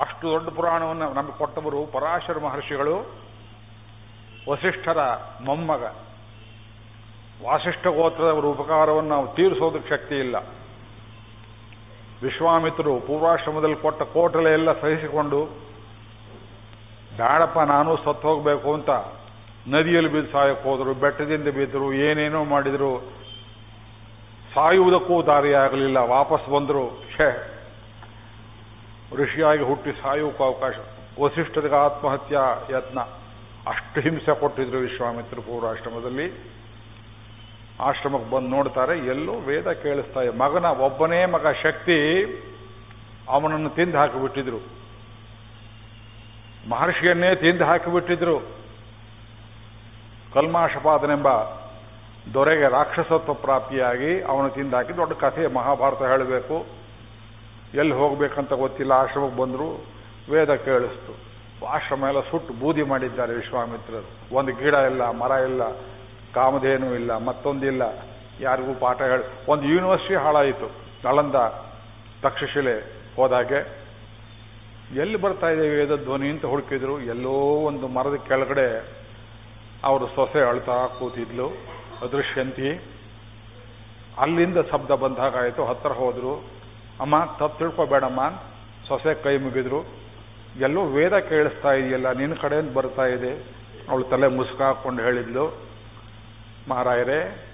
ಅಷ್ಟು ದೊಡ್ಡ ಪುರಾಣವನ್ನು ನಮಗೆ ಕೊಟ್ಟವರು ಪರಾಶರ ಮಹರ್ಷಿಗಳು. ವಸಿಷ್ಠರ ಮೊಮ್ಮಗ. ವಾಸಿಷ್ಠ ಗೋತ್ರದವರ ಉಪಕಾರವನ್ನು ನಾವು ತೀರಿಸೋದಕ್ಕೆ ಶಕ್ತಿ ಇಲ್ಲ. ವಿಶ್ವಾಮಿತ್ರರು ಪೂರ್ವಾಶ್ರಮದಲ್ಲಿ ಕೊಟ್ಟ ಕೋಟಲೆ ಎಲ್ಲ ಸಹಿಸಿಕೊಂಡು, ಬೇಡಪ್ಪ, ನಾನು ಸತ್ತು ಹೋಗಬೇಕು ಅಂತ ನದಿಯಲ್ಲಿ ಬಿದ್ದು ಸಾಯಕ್ಕೆ ಹೋದರು, ಬೆಟ್ಟದಿಂದ ಬಿದ್ದರು ಏನೇನೋ ಮಾಡಿದರು, ಸಾಯುವುದಕ್ಕೂ ದಾರಿಯಾಗಲಿಲ್ಲ, ವಾಪಸ್ ಬಂದರು, ಛೇ ಋಷಿಯಾಗಿ ಹುಟ್ಟಿ ಸಾಯೋಕ್ಕೂ ಅವಕಾಶ. ವಸಿಷ್ಠರಿಗೆ ಆತ್ಮಹತ್ಯಾ ಯತ್ನ. ಅಷ್ಟು ಹಿಂಸೆ ಕೊಟ್ಟಿದ್ರು ವಿಶ್ವಾಮಿತ್ರ ಪೂರ್ವಾಶ್ರಮದಲ್ಲಿ ಆಶ್ರಮಕ್ಕೆ ಬಂದು ನೋಡ್ತಾರೆ, ಎಲ್ಲೋ ವೇದ ಕೇಳಿಸ್ತಾ ಇದೆ. ಮಗನ, ಒಬ್ಬನೇ ಮಗ ಶಕ್ತಿ ಅವನನ್ನು ತಿಂದು ಹಾಕಿಬಿಟ್ಟಿದ್ರು. ಮಹರ್ಷಿಯನ್ನೇ ತಿಂದು ಹಾಕಿಬಿಟ್ಟಿದ್ರು. ಕಲ್ಮಾಷಪಾದನೆಂಬ ದೊರೆಗೆ ರಾಕ್ಷಸತ್ವ ಪ್ರಾಪ್ತಿಯಾಗಿ ಅವನು ತಿಂದು ಹಾಕಿ, ದೊಡ್ಡ ಕಥೆ ಮಹಾಭಾರತ ಹೇಳಬೇಕು. ಎಲ್ಲಿ ಹೋಗ್ಬೇಕಂತ ಗೊತ್ತಿಲ್ಲ, ಆಶ್ರಮಕ್ಕೆ ಬಂದರು ವೇದ ಕೇಳಿಸ್ತು. ಆಶ್ರಮ ಎಲ್ಲ ಸುಟ್ಟು ಬೂದಿ ಮಾಡಿದ್ದಾರೆ ವಿಶ್ವಾಮಿತ್ರರು. ಒಂದು ಗಿಡ ಇಲ್ಲ, ಮರ ಇಲ್ಲ, ಕಾಮಧೇನು ಇಲ್ಲ, ಮತ್ತೊಂದಿಲ್ಲ. ಯಾರಿಗೂ ಪಾಠ ಹೇಳಿ, ಒಂದು ಯೂನಿವರ್ಸಿಟಿ ಹಾಳಾಯಿತು. ನಳಂದ ತಕ್ಷಶಿಲೆ ಹೋದಾಗೆ ಎಲ್ಲಿ ಬರ್ತಾ ಇದೆ ವೇದ ಧ್ವನಿ ಅಂತ ಹುಡುಕಿದ್ರು. ಎಲ್ಲೋ ಒಂದು ಮರದ ಕೆಳಗಡೆ ಅವರು ಸೊಸೆ ಅಳ್ತಾ ಕೂತಿದ್ಲು, ಅದೃಶ್ಯಂತಿ. ಅಲ್ಲಿಂದ ಶಬ್ದ ಬಂದಾಗಾಯಿತು ಹತ್ತಿರ ಹೋದ್ರು. ಅಮ್ಮ, ತಪ್ಪು ತಿಳ್ಕೊಬೇಡಮ್ಮ ಸೊಸೆ ಕೈ ಮುಗಿದ್ರು. ಎಲ್ಲೋ ವೇದ ಕೇಳಿಸ್ತಾ ಇದೆಯಲ್ಲ, ನಿನ್ನ ಕಡೆಯಿಂದ ಬರ್ತಾ ಇದೆ. ಅವಳು ತಲೆ ಮುಸುಕಾಕೊಂಡು ಹೇಳಿದ್ಲು ಮಹಾರಾಯರೇ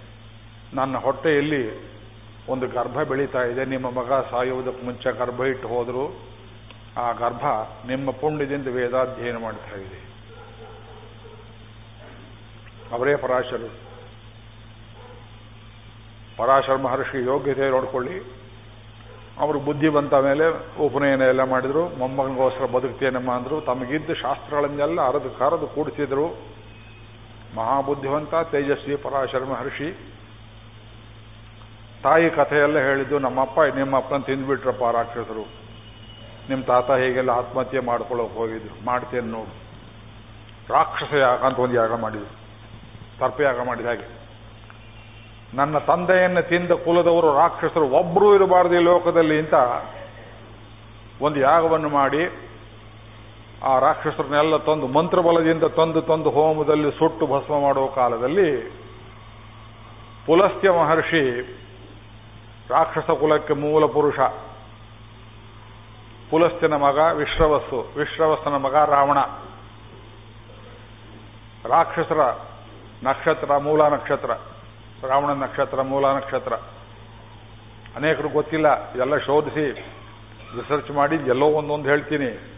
ನನ್ನ ಹೊಟ್ಟೆಯಲ್ಲಿ ಒಂದು ಗರ್ಭ ಬೆಳೀತಾ ಇದೆ. ನಿಮ್ಮ ಮಗ ಸಾಯುವುದಕ್ಕೆ ಮುಂಚೆ ಗರ್ಭ ಇಟ್ಟು ಹೋದರು. ಆ ಗರ್ಭ ನಿಮ್ಮ ಪುಣ್ಯದಿಂದ ವೇದಾಧ್ಯಯನ ಮಾಡ್ತಾ ಇದೆ. ಅವರೇ ಪರಾಶರು. ಪರಾಶರ ಮಹರ್ಷಿ ಯೋಗ್ಯತೆ ನೋಡ್ಕೊಳ್ಳಿ. ಅವರು ಬುದ್ಧಿ ಬಂತ ಮೇಲೆ ಉಪನಯನ ಎಲ್ಲ ಮಾಡಿದ್ರು. ಮೊಮ್ಮಗನಿಗೋಸ್ಕರ ಬದುಕ್ತೇನಮ್ಮ ಅಂದ್ರು. ತಮಗಿದ್ದ ಶಾಸ್ತ್ರಗಳನ್ನೆಲ್ಲ ಅರದು ಕರೆದು ಕೂಡಿಸಿದ್ರು. ಮಹಾಬುದ್ಧಿವಂತ, ತೇಜಸ್ವಿ ಪರಾಶರ ಮಹರ್ಷಿ ತಾಯಿ ಕಥೆಯೆಲ್ಲ ಹೇಳಿದ್ದು, ನಮ್ಮಪ್ಪ, ನಿಮ್ಮಪ್ಪನ ತಿಂದ್ಬಿಟ್ರಪ್ಪ, ರಾಕ್ಷಸರು. ನಿಮ್ಮ ತಾತ ಹೀಗೆಲ್ಲ ಆತ್ಮಹತ್ಯೆ ಮಾಡ್ಕೊಳ್ಳೋಕೆ ಹೋಗಿದ್ರು. ಮಾಡ್ತೇನೆ ನೋಡು. ರಾಕ್ಷಸ ಯಾಗ ಅಂತ ಒಂದು ಯಾಗ ಮಾಡಿದ್ರು. ತರ್ಪಯಾಗ ಮಾಡಿದ ಹಾಗೆ. ನನ್ನ ತಂದೆಯನ್ನು ತಿಂದ ಕುಲದವರು ರಾಕ್ಷಸರು ಒಬ್ಬರೂ ಇರಬಾರದು ಈ ಲೋಕದಲ್ಲಿ ಅಂತ ಒಂದು ಯಾಗವನ್ನು ಮಾಡಿ ಆ ರಾಕ್ಷಸರನ್ನೆಲ್ಲ ತಂದು ಮಂತ್ರಬಲದಿಂದ ತಂದು ತಂದು ಹೋಮದಲ್ಲಿ ಸುಟ್ಟು ಭಸ್ಮ ಮಾಡುವ ಕಾಲದಲ್ಲಿ ಪುಲಸ್ತ್ಯ ಮಹರ್ಷಿ ರಾಕ್ಷಸ ಕುಲಕ್ಕೆ ಮೂಲ ಪುರುಷ. ಪುಲಸ್ತ್ಯನ ಮಗ ವಿಶ್ರವಸ್ಸು. ವಿಶ್ರವಸ್ಸನ ಮಗ ರಾವಣ. ರಾಕ್ಷಸರ ನಕ್ಷತ್ರ, ಮೂಲ ನಕ್ಷತ್ರ. ರಾವಣ ನಕ್ಷತ್ರ, ಮೂಲ ನಕ್ಷತ್ರ. ಅನೇಕರು ಗೊತ್ತಿಲ್ಲ ಎಲ್ಲ ಶೋಧಿಸಿ ರಿಸರ್ಚ್ ಮಾಡಿ ಎಲ್ಲೋ ಒಂದೊಂದು ಹೇಳ್ತೀನಿ.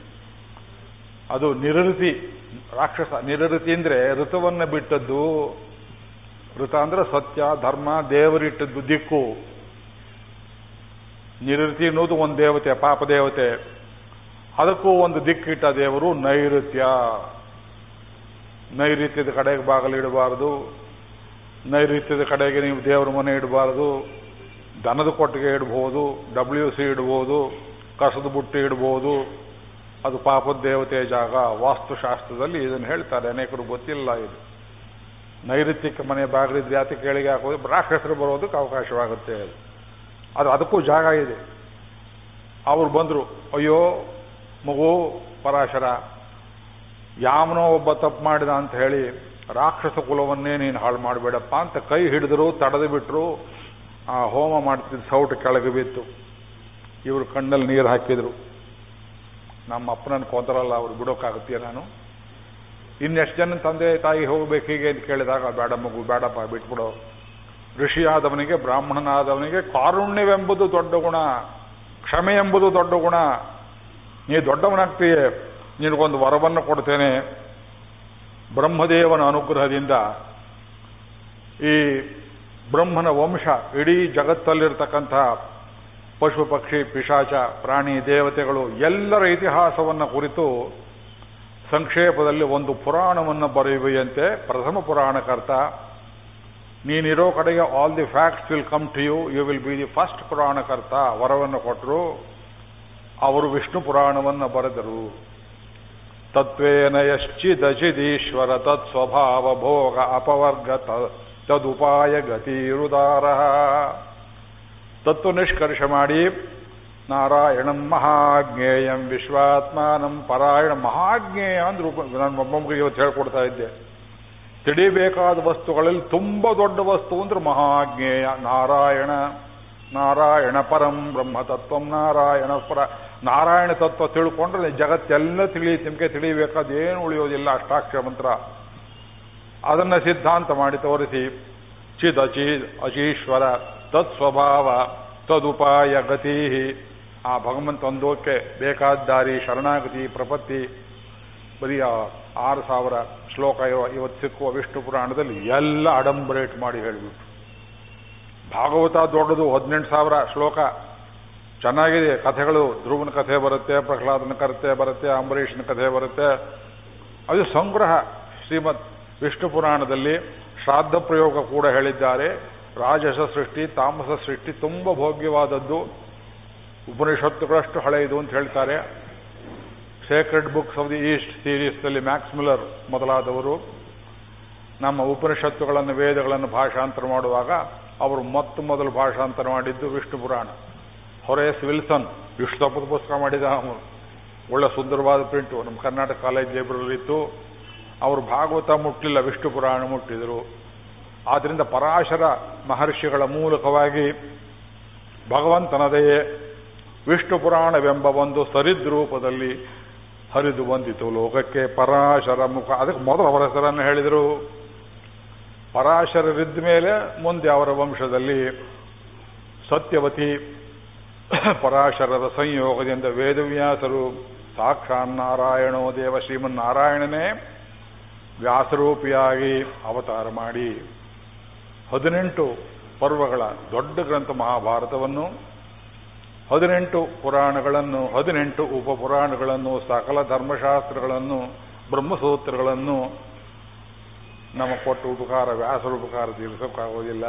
ಅದು ನಿರೃತಿ, ರಾಕ್ಷಸ, ನಿರೃತಿ ಅಂದ್ರೆ ಋತುವನ್ನು ಬಿಟ್ಟದ್ದು, ಋತ ಅಂದ್ರೆ ಸತ್ಯ, ಧರ್ಮ, ದೇವರಿಟ್ಟದ್ದು ದಿಕ್ಕು. ನಿರೃತಿ ಅನ್ನೋದು ಒಂದು ದೇವತೆ, ಪಾಪ ದೇವತೆ. ಅದಕ್ಕೂ ಒಂದು ದಿಕ್ಕಿಟ್ಟ ದೇವರು ನೈಋತ್ಯ. ನೈಋತ್ಯದ ಕಡೆಗೆ ಬಾಗಿಲಿಡಬಾರದು ನೈಋತ್ಯದ ಕಡೆಗೆ ನೀವು ದೇವರ ಮನೆ ಇಡಬಾರದು, ದನದ ಕೊಟ್ಟಿಗೆ ಇಡಬಹುದು ಡಬ್ಲ್ಯೂ ಸಿ ಇಡಬಹುದು, ಕಸದ ಬುಟ್ಟಿ ಇಡಬಹುದು, ಅದು ಪಾಪದ ದೇವತೆಯ ಜಾಗ. ವಾಸ್ತುಶಾಸ್ತ್ರದಲ್ಲಿ ಇದನ್ನು ಹೇಳ್ತಾರೆ, ಅನೇಕರು ಗೊತ್ತಿಲ್ಲ ಇದು. ನೈರುತ್ಯಕ್ಕೆ ಮನೆ ಬಾಗಿಲಿದ್ರೆ ಜಾತಿ ಕೇಳಿಗೆ ಹಾಕೋದು, ರಾಕ್ಷಸರು ಬರೋದಕ್ಕೆ ಅವಕಾಶವಾಗುತ್ತೆ ಅದು. ಅದು ಅದಕ್ಕೂ ಜಾಗ ಇದೆ. ಅವರು ಬಂದರು, ಅಯ್ಯೋ, ಮಗು ಪರಾಶರ, ಯಾವನೋ ಒಬ್ಬ ತಪ್ಪು ಮಾಡಿದ ಅಂತ ಹೇಳಿ ರಾಕ್ಷಸ ಕುಲವನ್ನೇ ನೀನು ಹಾಳು ಮಾಡಬೇಡಪ್ಪ ಅಂತ ಕೈ ಹಿಡಿದ್ರು, ತಡೆದು ಬಿಟ್ಟರು ಆ ಹೋಮ ಮಾಡ್ತಿದ್ದ ಸೌಟು ಕೆಳಗೆ ಬಿತ್ತು. ಇವರು ಕಣ್ಣಲ್ಲಿ ನೀರು ಹಾಕಿದರು. ನಮ್ಮ ಅಪ್ಪನನ್ನು ಕೊಂದರಲ್ಲ, ಅವ್ರು ಬಿಡೋಕ್ಕಾಗತ್ತೀಯ ನಾನು? ಇನ್ನೆಷ್ಟು ಜನ ತಂದೆ ತಾಯಿ ಹೋಗ್ಬೇಕು ಹೀಗೆ ಅಂತ ಕೇಳಿದಾಗ, ಬೇಡ ಮಗು, ಬೇಡಪ್ಪ, ಬಿಟ್ಬಿಡೋ. ಋಷಿಯಾದವನಿಗೆ, ಬ್ರಾಹ್ಮಣನಾದವನಿಗೆ ಕಾರುಣ್ಯವೆಂಬುದು ದೊಡ್ಡ ಗುಣ, ಕ್ಷಮೆ ಎಂಬುದು ದೊಡ್ಡ ಗುಣ. ನೀ ದೊಡ್ಡವನಾಗ್ತೀಯೇ? ನಿನಗೊಂದು ವರವನ್ನು ಕೊಡ್ತೇನೆ. ಬ್ರಹ್ಮದೇವನ ಅನುಗ್ರಹದಿಂದ ಈ ಬ್ರಹ್ಮನ ವಂಶ ಇಡೀ ಜಗತ್ತಲ್ಲಿರ್ತಕ್ಕಂತಹ ಪಶು, ಪಕ್ಷಿ, ಪಿಶಾಚ, ಪ್ರಾಣಿ, ದೇವತೆಗಳು ಎಲ್ಲರ ಇತಿಹಾಸವನ್ನು ಕುರಿತು ಸಂಕ್ಷೇಪದಲ್ಲಿ ಒಂದು ಪುರಾಣವನ್ನು ಬರೆಯುವೆಯಂತೆ ಪ್ರಥಮ ಪುರಾಣಕರ್ತ, ನೀನಿರೋ ಕಡೆಗೆ all the facts will come to you you will be the first ಪುರಾಣಕರ್ತ ವರವನ್ನು ಕೊಟ್ಟರು ಅವರು ವಿಷ್ಣು ಪುರಾಣವನ್ನು ಬರೆದರು. ತತ್ವೇನ ಯಶ್ಚಿದಚಿದೀಶ್ವರ ತತ್ಸ್ವಭಾವ ಭೋಗ ಅಪವರ್ಗ ತದುಪಾಯ ಗತಿರುದಾರ ತತ್ವ ನಿಷ್ಕರ್ಷ ಮಾಡಿ, ನಾರಾಯಣಂ ಮಹಾಜ್ಞೇಯಂ ವಿಶ್ವಾತ್ಮಾನಂ ಪರಾಯಣ, ಮಹಾಜ್ಞೇಯ ಅಂದ್ರೆ ನಾನು ಮೊಮ್ಮಗ ಇವತ್ತು ಹೇಳ್ಕೊಡ್ತಾ ಇದ್ದೆ. ತಿಳಿಬೇಕಾದ ವಸ್ತುಗಳಲ್ಲಿ ತುಂಬ ದೊಡ್ಡ ವಸ್ತು ಅಂದ್ರೆ ಮಹಾಜ್ಞೇಯ, ನಾರಾಯಣ ನಾರಾಯಣ ಪರಂ ಬ್ರಹ್ಮ ತತ್ವಂ ನಾರಾಯಣ ಪರ ನಾರಾಯಣ ತತ್ವ ತಿಳ್ಕೊಂಡ್ರೆ ಜಗತ್ತೆಲ್ಲ ತಿಳಿ ನಿಮಗೆ ತಿಳಿಬೇಕಾದ ಏನು ಉಳಿಯೋದಿಲ್ಲ, ಅಷ್ಟಾಕ್ಷರ ಮಂತ್ರ. ಅದನ್ನ ಸಿದ್ಧಾಂತ ಮಾಡಿ ತೋರಿಸಿ. ಚಿದ್ ಅಚೀದ್ ಅಚೀಶ್ವರ ತತ್ ಸ್ವಭಾವ ತದುಪಾಯ ಗತಿ. ಆ ಭಗವಂತ ಒಂದೋಕೆ ಬೇಕಾದ ದಾರಿ, ಶರಣಾಗತಿ, ಪ್ರಪತ್ತಿ. ಬರೀ ಆರು ಸಾವಿರ ಶ್ಲೋಕ ಇರುವ ಇವತ್ತು ಸಿಕ್ಕುವ ವಿಷ್ಣು ಪುರಾಣದಲ್ಲಿ ಎಲ್ಲ ಅಡಂಬರೇಟ್ ಮಾಡಿ ಹೇಳಿಬಿಟ್ರು. ಭಾಗವತ ದೊಡ್ಡದು ಹದಿನೆಂಟು ಸಾವಿರ ಶ್ಲೋಕ. ಚೆನ್ನಾಗಿದೆ. ಕಥೆಗಳು, ಧ್ರುವನ ಕಥೆ ಬರುತ್ತೆ, ಪ್ರಹ್ಲಾದನ ಕಥೆ ಬರುತ್ತೆ, ಅಂಬರೀಷನ ಕಥೆ ಬರುತ್ತೆ. ಅದು ಸಂಗ್ರಹ. ಶ್ರೀಮದ್ ವಿಷ್ಣು ಪುರಾಣದಲ್ಲಿ ಶ್ರಾದ್ದ ಪ್ರಯೋಗ ಕೂಡ ಹೇಳಿದ್ದಾರೆ. ರಾಜಸ ಸೃಷ್ಟಿ, ತಾಮಸ ಸೃಷ್ಟಿ ತುಂಬ ಭೋಗ್ಯವಾದದ್ದು. ಉಪನಿಷತ್ತುಗಳಷ್ಟು ಹಳೆಯದು ಅಂತ ಹೇಳ್ತಾರೆ. Sacred books of the east ಸೀರೀಸ್ನಲ್ಲಿ Max Muller ಮೊದಲಾದವರು. ನಮ್ಮ ಉಪನಿಷತ್ತುಗಳನ್ನು, ವೇದಗಳನ್ನು ಭಾಷಾಂತರ ಮಾಡುವಾಗ ಅವರು ಮೊತ್ತ ಮೊದಲು ಭಾಷಾಂತರ ಮಾಡಿದ್ದು ವಿಷ್ಣು ಪುರಾಣ. ಹೊರೇಸ್ ವಿಲ್ಸನ್ ತಪ್ಪದ ಪುಸ್ತಕ ಮಾಡಿದ ಅವನು. ಒಳ್ಳೆ ಸುಂದರವಾದ ಪ್ರಿಂಟು ನಮ್ಮ ಕರ್ನಾಟಕ ಕಾಲೇಜ್ ಲೈಬ್ರರಿ ಇತ್ತು. ಅವರು ಭಾಗವತ ಮುಟ್ಟಲಿಲ್ಲ ವಿಷ್ಣು ಪುರಾಣ ಮುಟ್ಟಿದರು. ಆದ್ದರಿಂದ ಪರಾಶರ ಮಹರ್ಷಿಗಳ ಮೂಲಕವಾಗಿ ಭಗವಂತನದೆಯೇ ವಿಷ್ಣು ಪುರಾಣವೆಂಬ ಒಂದು ಸರಿದ್ರೂಪದಲ್ಲಿ ಹರಿದು ಬಂದಿತು ಲೋಕಕ್ಕೆ ಪರಾಶರ ಮುಖ. ಅದಕ್ಕೆ ಮೊದಲು ಅವರ ಹೆಸರನ್ನು ಹೇಳಿದರು. ಪರಾಶರರಿದ್ದ ಮೇಲೆ ಮುಂದೆ ಅವರ ವಂಶದಲ್ಲಿ ಸತ್ಯವತಿ ಪರಾಶರರ ಸಂಯೋಗದಿಂದ ವೇದವ್ಯಾಸರು ಸಾಕ್ಷಾತ್ ನಾರಾಯಣೋ ದೇವ ಶ್ರೀಮನ್ನಾರಾಯಣನೇ ವ್ಯಾಸರೂಪಿಯಾಗಿ ಅವತಾರ ಮಾಡಿ ಹದಿನೆಂಟು ಪರ್ವಗಳ ದೊಡ್ಡ ಗ್ರಂಥ ಮಹಾಭಾರತವನ್ನು, ಹದಿನೆಂಟು ಪುರಾಣಗಳನ್ನು, ಹದಿನೆಂಟು ಉಪಪುರಾಣಗಳನ್ನು, ಸಕಲ ಧರ್ಮಶಾಸ್ತ್ರಗಳನ್ನು, ಬ್ರಹ್ಮಸೂತ್ರಗಳನ್ನು ನಮ್ಮ ಕೊಟ್ಟು ಉಪಕಾರ ವ್ಯಾಸರ ಉಪಕಾರ ತೀರಿಸೋಕ್ಕಾಗೋದಿಲ್ಲ.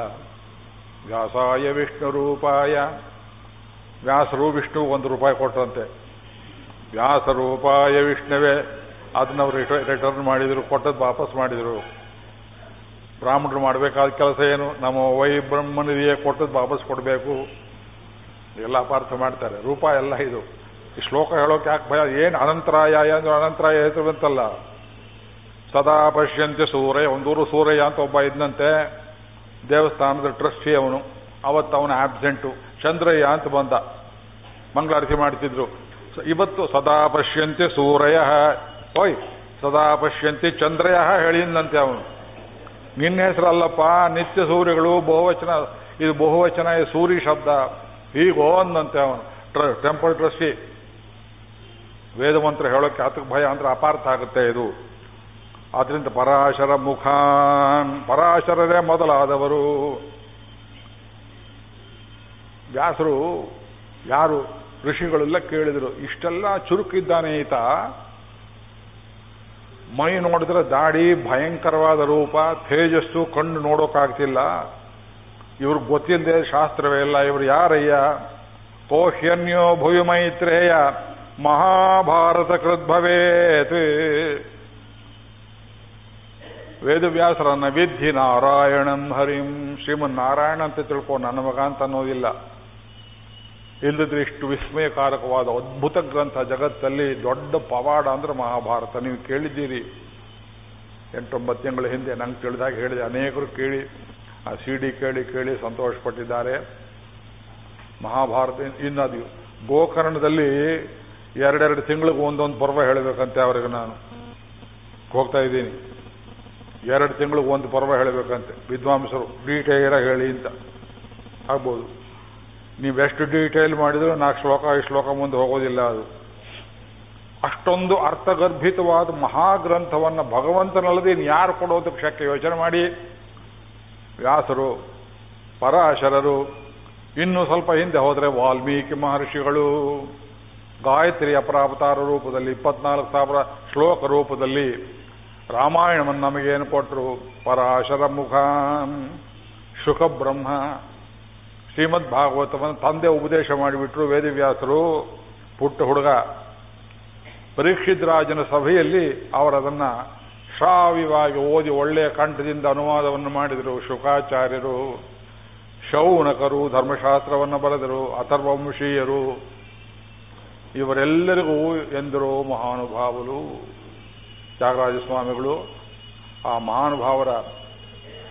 ವ್ಯಾಸಾಯ ವಿಷ್ಣು ರೂಪಾಯ ವ್ಯಾಸರು ವಿಷ್ಣು ಒಂದು ರೂಪಾಯಿ ಕೊಟ್ರಂತೆ ವ್ಯಾಸ ರೂಪಾಯ ವಿಷ್ಣುವೇ, ಅದನ್ನ ಅವರು ರಿಟರ್ನ್ ಮಾಡಿದರು ಕೊಟ್ಟದ್ದು ವಾಪಸ್ ಮಾಡಿದರು. ಬ್ರಾಹ್ಮಣರು ಮಾಡಬೇಕಾದ ಕೆಲಸ ಏನು? ನಮ್ಮ ವೈ ಬ್ರಹ್ಮನಿಗೆ ಕೊಟ್ಟದ್ದು ವಾಪಸ್ ಕೊಡಬೇಕು. ಎಲ್ಲ ಅಪಾರ್ಥ ಮಾಡ್ತಾರೆ. ರೂಪ ಎಲ್ಲ ಇದು. ಈ ಶ್ಲೋಕ ಹೇಳೋಕೆ ಯಾಕೆ ಭಯ? ಏನು ಅನಂತರಾಯ ಅಂದ್ರೆ ಅನಂತರಾಯ ಹೆಸರು ಬಂತಲ್ಲ? ಸದಾ ಪಶ್ಯಂತೆ ಸೂರ್ಯ, ಒಂದೂರು ಸೂರಯ್ಯ ಅಂತ ಒಬ್ಬ ಇದ್ದಂತೆ ದೇವಸ್ಥಾನದ ಟ್ರಸ್ಟಿ ಅವನು. ಅವತ್ತು ಅವನ ಆಬ್ಸೆಂಟು. ಚಂದ್ರಯ್ಯ ಅಂತ ಬಂದ. ಮಂಗಳಾರತಿ ಮಾಡ್ತಿದ್ರು. ಇವತ್ತು ಸದಾ ಪಶ್ಯಂತೆ ಸೂರ್ಯ. ಓಯ್, ಸದಾ ಪಶ್ಯಂತೆ ಚಂದ್ರಯ ಹೇಳಿದಂತೆ ಅವನು. ನಿನ್ನ ಹೆಸರಲ್ಲಪ್ಪ, ನಿತ್ಯ ಸೂರ್ಯಗಳು, ಬಹುವಚನ, ಇದು ಬಹುವಚನ ಸೂರ್ಯ ಶಬ್ದ. ಹೀಗೋ ಅಂದಂತೆ ಅವನು. ಟ್ರ ಟೆಂಪಲ್ ಟ್ರಸ್ಟಿ. ವೇದಮಂತ್ರ ಹೇಳೋಕೆ ಆತಕ್ಕೆ ಭಯ ಅಂದ್ರೆ ಅಪಾರ್ಥ ಆಗುತ್ತೆ ಇದು. ಆದ್ರಿಂದ ಪರಾಶರ ಮುಖಾನ್, ಪರಾಶರರೇ ಮೊದಲಾದವರು. ವ್ಯಾಸರು, ಯಾರು ಋಷಿಗಳೆಲ್ಲ ಕೇಳಿದರು, ಇಷ್ಟೆಲ್ಲ ಚುರುಕಿದ್ದಾನೆ ಈತ. ಮೈ ನೋಡಿದ್ರೆ ದಾಡಿ ಭಯಂಕರವಾದ ರೂಪ, ತೇಜಸ್ಸು, ಕಣ್ಣು ನೋಡೋಕ್ಕಾಗ್ತಿಲ್ಲ ಇವ್ರಿಗೆ ಗೊತ್ತಿಲ್ಲದೆ ಶಾಸ್ತ್ರವೇ ಇಲ್ಲ, ಇವರು ಯಾರಯ್ಯ? ಕೋಹ್ಯನ್ಯೋ ಭುವಿ ಮೈತ್ರೇಯ, ಮಹಾಭಾರತ ಕೃದ್ಭವೇತ್ ವೇದವ್ಯಾಸರನ್ನ ವಿಧಿ ನಾರಾಯಣಂ ಹರಿಂ. ಶ್ರೀಮನ್ ನಾರಾಯಣ ಅಂತ ತಿಳ್ಕೊ, ನನ್ನ ಮಗ ಅಂತ ಅನ್ನೋದಿಲ್ಲ. ಇಲ್ಲದ್ರೆ ಇಷ್ಟು ವಿಸ್ಮಯಕಾರಕವಾದ ಅದ್ಭುತ ಗ್ರಂಥ ಜಗತ್ತಲ್ಲಿ ದೊಡ್ಡ ಪವಾಡ ಅಂದ್ರೆ ಮಹಾಭಾರತ. ನೀವು ಕೇಳಿದ್ದೀರಿ. ಎಂಟೊಂಬತ್ತು ತಿಂಗಳ ಹಿಂದೆ ನಂಗೆ ತಿಳಿದಾಗ ಹೇಳಿದೆ. ಅನೇಕರು ಕೇಳಿ, ಆ ಸಿ ಡಿ ಕೇಳಿ ಕೇಳಿ ಸಂತೋಷಪಟ್ಟಿದ್ದಾರೆ. ಮಹಾಭಾರತ ಇನ್ನದು ಗೋಕರ್ಣದಲ್ಲಿ ಎರಡೆರಡು ತಿಂಗಳಿಗೆ ಒಂದೊಂದು ಪರ್ವ ಹೇಳಬೇಕಂತೆ ಅವರಿಗೆ ನಾನು. ಹೋಗ್ತಾ ಇದ್ದೀನಿ. ಎರಡು ತಿಂಗಳಿಗೆ ಒಂದು ಪರ್ವ ಹೇಳಬೇಕಂತೆ. ವಿದ್ವಾಂಸರು ಡೀಟೇಲ್ ಹೇಳಿ ಅಂತ. ಆಗ್ಬೋದು. ನೀವೆಷ್ಟು ಡೀಟೇಲ್ ಮಾಡಿದ್ರು ನಾಲ್ಕು ಶ್ಲೋಕ, ಐದು ಶ್ಲೋಕ ಮುಂದೆ ಹೋಗೋದಿಲ್ಲ ಅದು. ಅಷ್ಟೊಂದು ಅರ್ಥಗರ್ಭಿತವಾದ ಮಹಾಗ್ರಂಥವನ್ನು ಭಗವಂತನಲ್ಲದೆ ಯಾರು ಕೊಡೋದಕ್ಕೆ ಶಕ್ಯ? ಯೋಚನೆ ಮಾಡಿ. ವ್ಯಾಸರು, ಪರಾಶರರು, ಇನ್ನು ಸ್ವಲ್ಪ ಹಿಂದೆ ಹೋದರೆ ವಾಲ್ಮೀಕಿ ಮಹರ್ಷಿಗಳು, ಗಾಯತ್ರಿ ಅಪರಾಪತಾರ ರೂಪದಲ್ಲಿ, ಇಪ್ಪತ್ನಾಲ್ಕು ಸಾವಿರ ಶ್ಲೋಕ ರೂಪದಲ್ಲಿ ರಾಮಾಯಣವನ್ನು ನಮಗೇನು ಕೊಟ್ಟರು ಪರಾಶರ ಮುಖ ಶುಕ ಬ್ರಹ್ಮ ಶ್ರೀಮದ್ ಭಾಗವತವನ್ನು ತಂದೆ ಉಪದೇಶ ಮಾಡಿಬಿಟ್ರು ವೇದವ್ಯಾಸರು, ಪುಟ್ಟ ಹುಡುಗ. ಪರೀಕ್ಷಿತ್ ರಾಜನ ಸಭೆಯಲ್ಲಿ ಅವರದನ್ನ ಶ್ರಾವ್ಯವಾಗಿ ಓದಿ ಒಳ್ಳೆಯ ಕಂಠದಿಂದ ಅನುವಾದವನ್ನು ಮಾಡಿದರು. ಶುಕಾಚಾರ್ಯರು, ಶೌನಕರು, ಧರ್ಮಶಾಸ್ತ್ರವನ್ನು ಬರೆದರು ಅಥರ್ವಂಶೀಯರು ಇವರೆಲ್ಲರಿಗೂ ಎಂದರು ಮಹಾನುಭಾವರು ತ್ಯಾಗರಾಜ ಸ್ವಾಮಿಗಳು ಆ ಮಹಾನುಭಾವರ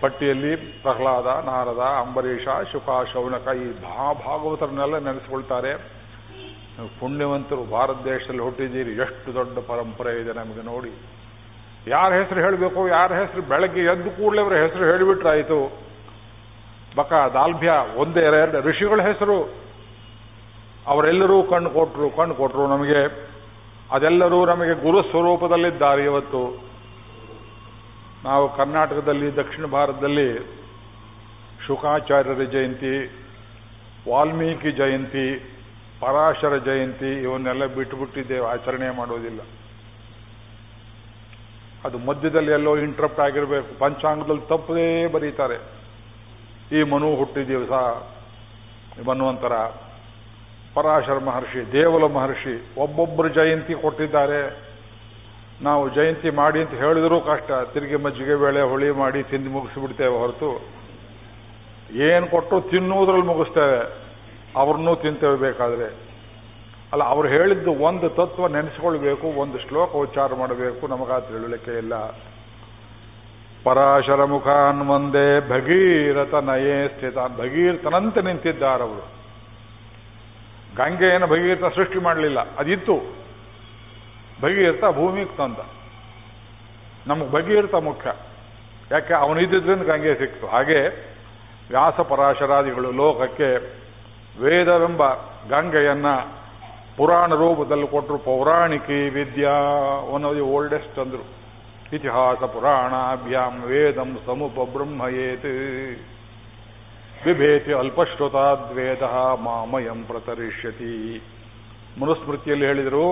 ಪಟ್ಟಿಯಲ್ಲಿ ಪ್ರಹ್ಲಾದ, ನಾರದ, ಅಂಬರೀಷ ಶುಕ ಶೌನಕ ಈ ಭಾ ಭಾಗವತರನ್ನೆಲ್ಲ ನೆನೆಸ್ಕೊಳ್ತಾರೆ ಪುಣ್ಯವಂತರು ಭಾರತ ದೇಶದಲ್ಲಿ ಹುಟ್ಟಿದ್ದೀರಿ. ಎಷ್ಟು ದೊಡ್ಡ ಪರಂಪರೆ ಇದೆ ನಮಗೆ ನೋಡಿ. ಯಾರ ಹೆಸರು ಹೇಳಬೇಕು? ಯಾರ ಹೆಸರು? ಬೆಳಗ್ಗೆ ಎದ್ದು ಕೂಡಲೇ ಅವರ ಹೆಸರು ಹೇಳಿಬಿಟ್ರಾಯಿತು ಬಕ, ದಾಲ್ಭ್ಯ, ಒಂದೇ ಎರಡು. ಋಷಿಗಳ ಹೆಸರು. ಅವರೆಲ್ಲರೂ ಕಣ್ಣು ಕೊಟ್ಟರು ಕಣ್ಣು ಕೊಟ್ಟರು ನಮಗೆ. ಅದೆಲ್ಲರೂ ನಮಗೆ ಗುರು ಸ್ವರೂಪದಲ್ಲಿದ್ದಾರೆ ಇವತ್ತು. ನಾವು ಕರ್ನಾಟಕದಲ್ಲಿ, ದಕ್ಷಿಣ ಭಾರತದಲ್ಲಿ ಶುಕಾಚಾರ್ಯರ ಜಯಂತಿ, ವಾಲ್ಮೀಕಿ ಜಯಂತಿ, ಪರಾಶರ ಜಯಂತಿ, ಇವನ್ನೆಲ್ಲ ಬಿಟ್ಟುಬಿಟ್ಟಿದ್ದೇವೆ ಆಚರಣೆ ಮಾಡೋದಿಲ್ಲ. ಅದು ಮಧ್ಯದಲ್ಲಿ ಎಲ್ಲೋ ಇಂಟ್ರಪ್ಟ್ ಆಗಿರಬೇಕು. ಪಂಚಾಂಗದಲ್ಲಿ ತಪ್ಪದೇ ಬರೀತಾರೆ. ಈ ಮನು ಹುಟ್ಟಿದ ದಿವಸ ಮನ್ವಂತರ ಪರಾಶರ ಮಹರ್ಷಿ, ದೇವಲ ಮಹರ್ಷಿ ಒಬ್ಬೊಬ್ಬರು ಜಯಂತಿ ಕೊಟ್ಟಿದ್ದಾರೆ. ನಾವು ಜಯಂತಿ ಮಾಡಿ ಅಂತ ಹೇಳಿದರೂ ಕಷ್ಟ. ತಿರುಗಿ ಮಜ್ಜಿಗೆ ಬೇಳೆ, ಹೊಳಿ ಮಾಡಿ ತಿಂದು ಮುಗಿಸ್ಬಿಡ್ತೇವೆ ಹೊರತು ಏನು ಕೊಟ್ಟರು ತಿನ್ನುವುದ್ರಲ್ಲಿ ಮುಗಿಸ್ತೇವೆ. ಅವ್ರನ್ನೂ ತಿಂತೇವೆ ಬೇಕಾದ್ರೆ. ಅಲ್ಲ, ಅವ್ರು ಹೇಳಿದ್ದು ಒಂದು ತತ್ವ ನೆನೆಸ್ಕೊಳ್ಬೇಕು, ಒಂದು ಶ್ಲೋಕ ಉಚ್ಚಾರ ಮಾಡಬೇಕು, ನಮಗ ತಿಳುವಳಿಕೆ ಇಲ್ಲ. ಪರಾಶರ ಮುಖಾನ್ ಒಂದೇ ಭಗೀರಥ ನಯೇ ಸ್ಥಿತ ಭಗೀರಥನಂತೆ ನಿಂತಿದ್ದಾರವರು ಗಂಗೆಯನ್ನು ಭಗೀರಥ ಸೃಷ್ಟಿ ಮಾಡಲಿಲ್ಲ. ಅದಿತ್ತು. ಭಗೀರಥ ಭೂಮಿಗೆ ತಂದ ನಮಗೆ ಭಗೀರಥ ಮುಖ್ಯ. ಯಾಕೆ ಅವನಿದ್ದರಿಂದ ಗಂಗೆ ಸಿಕ್ತು. ಹಾಗೆ ವ್ಯಾಸ ಪರಾಶರಾದಿಗಳು ಲೋಕಕ್ಕೆ ವೇದವೆಂಬ ಗಂಗೆಯನ್ನ ಪುರಾಣ ರೂಪದಲ್ಲಿ ಕೊಟ್ಟರು ಪೌರಾಣಿಕಿ ವಿದ್ಯಾ ಒನ್ ಆಫ್ ದಿ ಓಲ್ಡೆಸ್ಟ್ ಅಂದರು. ಇತಿಹಾಸ ಪುರಾಣಾಭ್ಯಾಂ ವೇದಂ ಸಮುಪಬ್ರಹ್ಮಯೇತ್. ವಿಭೇತಿ ಅಲ್ಪಶ್ರುತಾದ್ವೇದ ಮಾಮಯಂ ಪ್ರತರಿಷ್ಯತಿ. ಮನುಸ್ಮೃತಿಯಲ್ಲಿ ಹೇಳಿದರು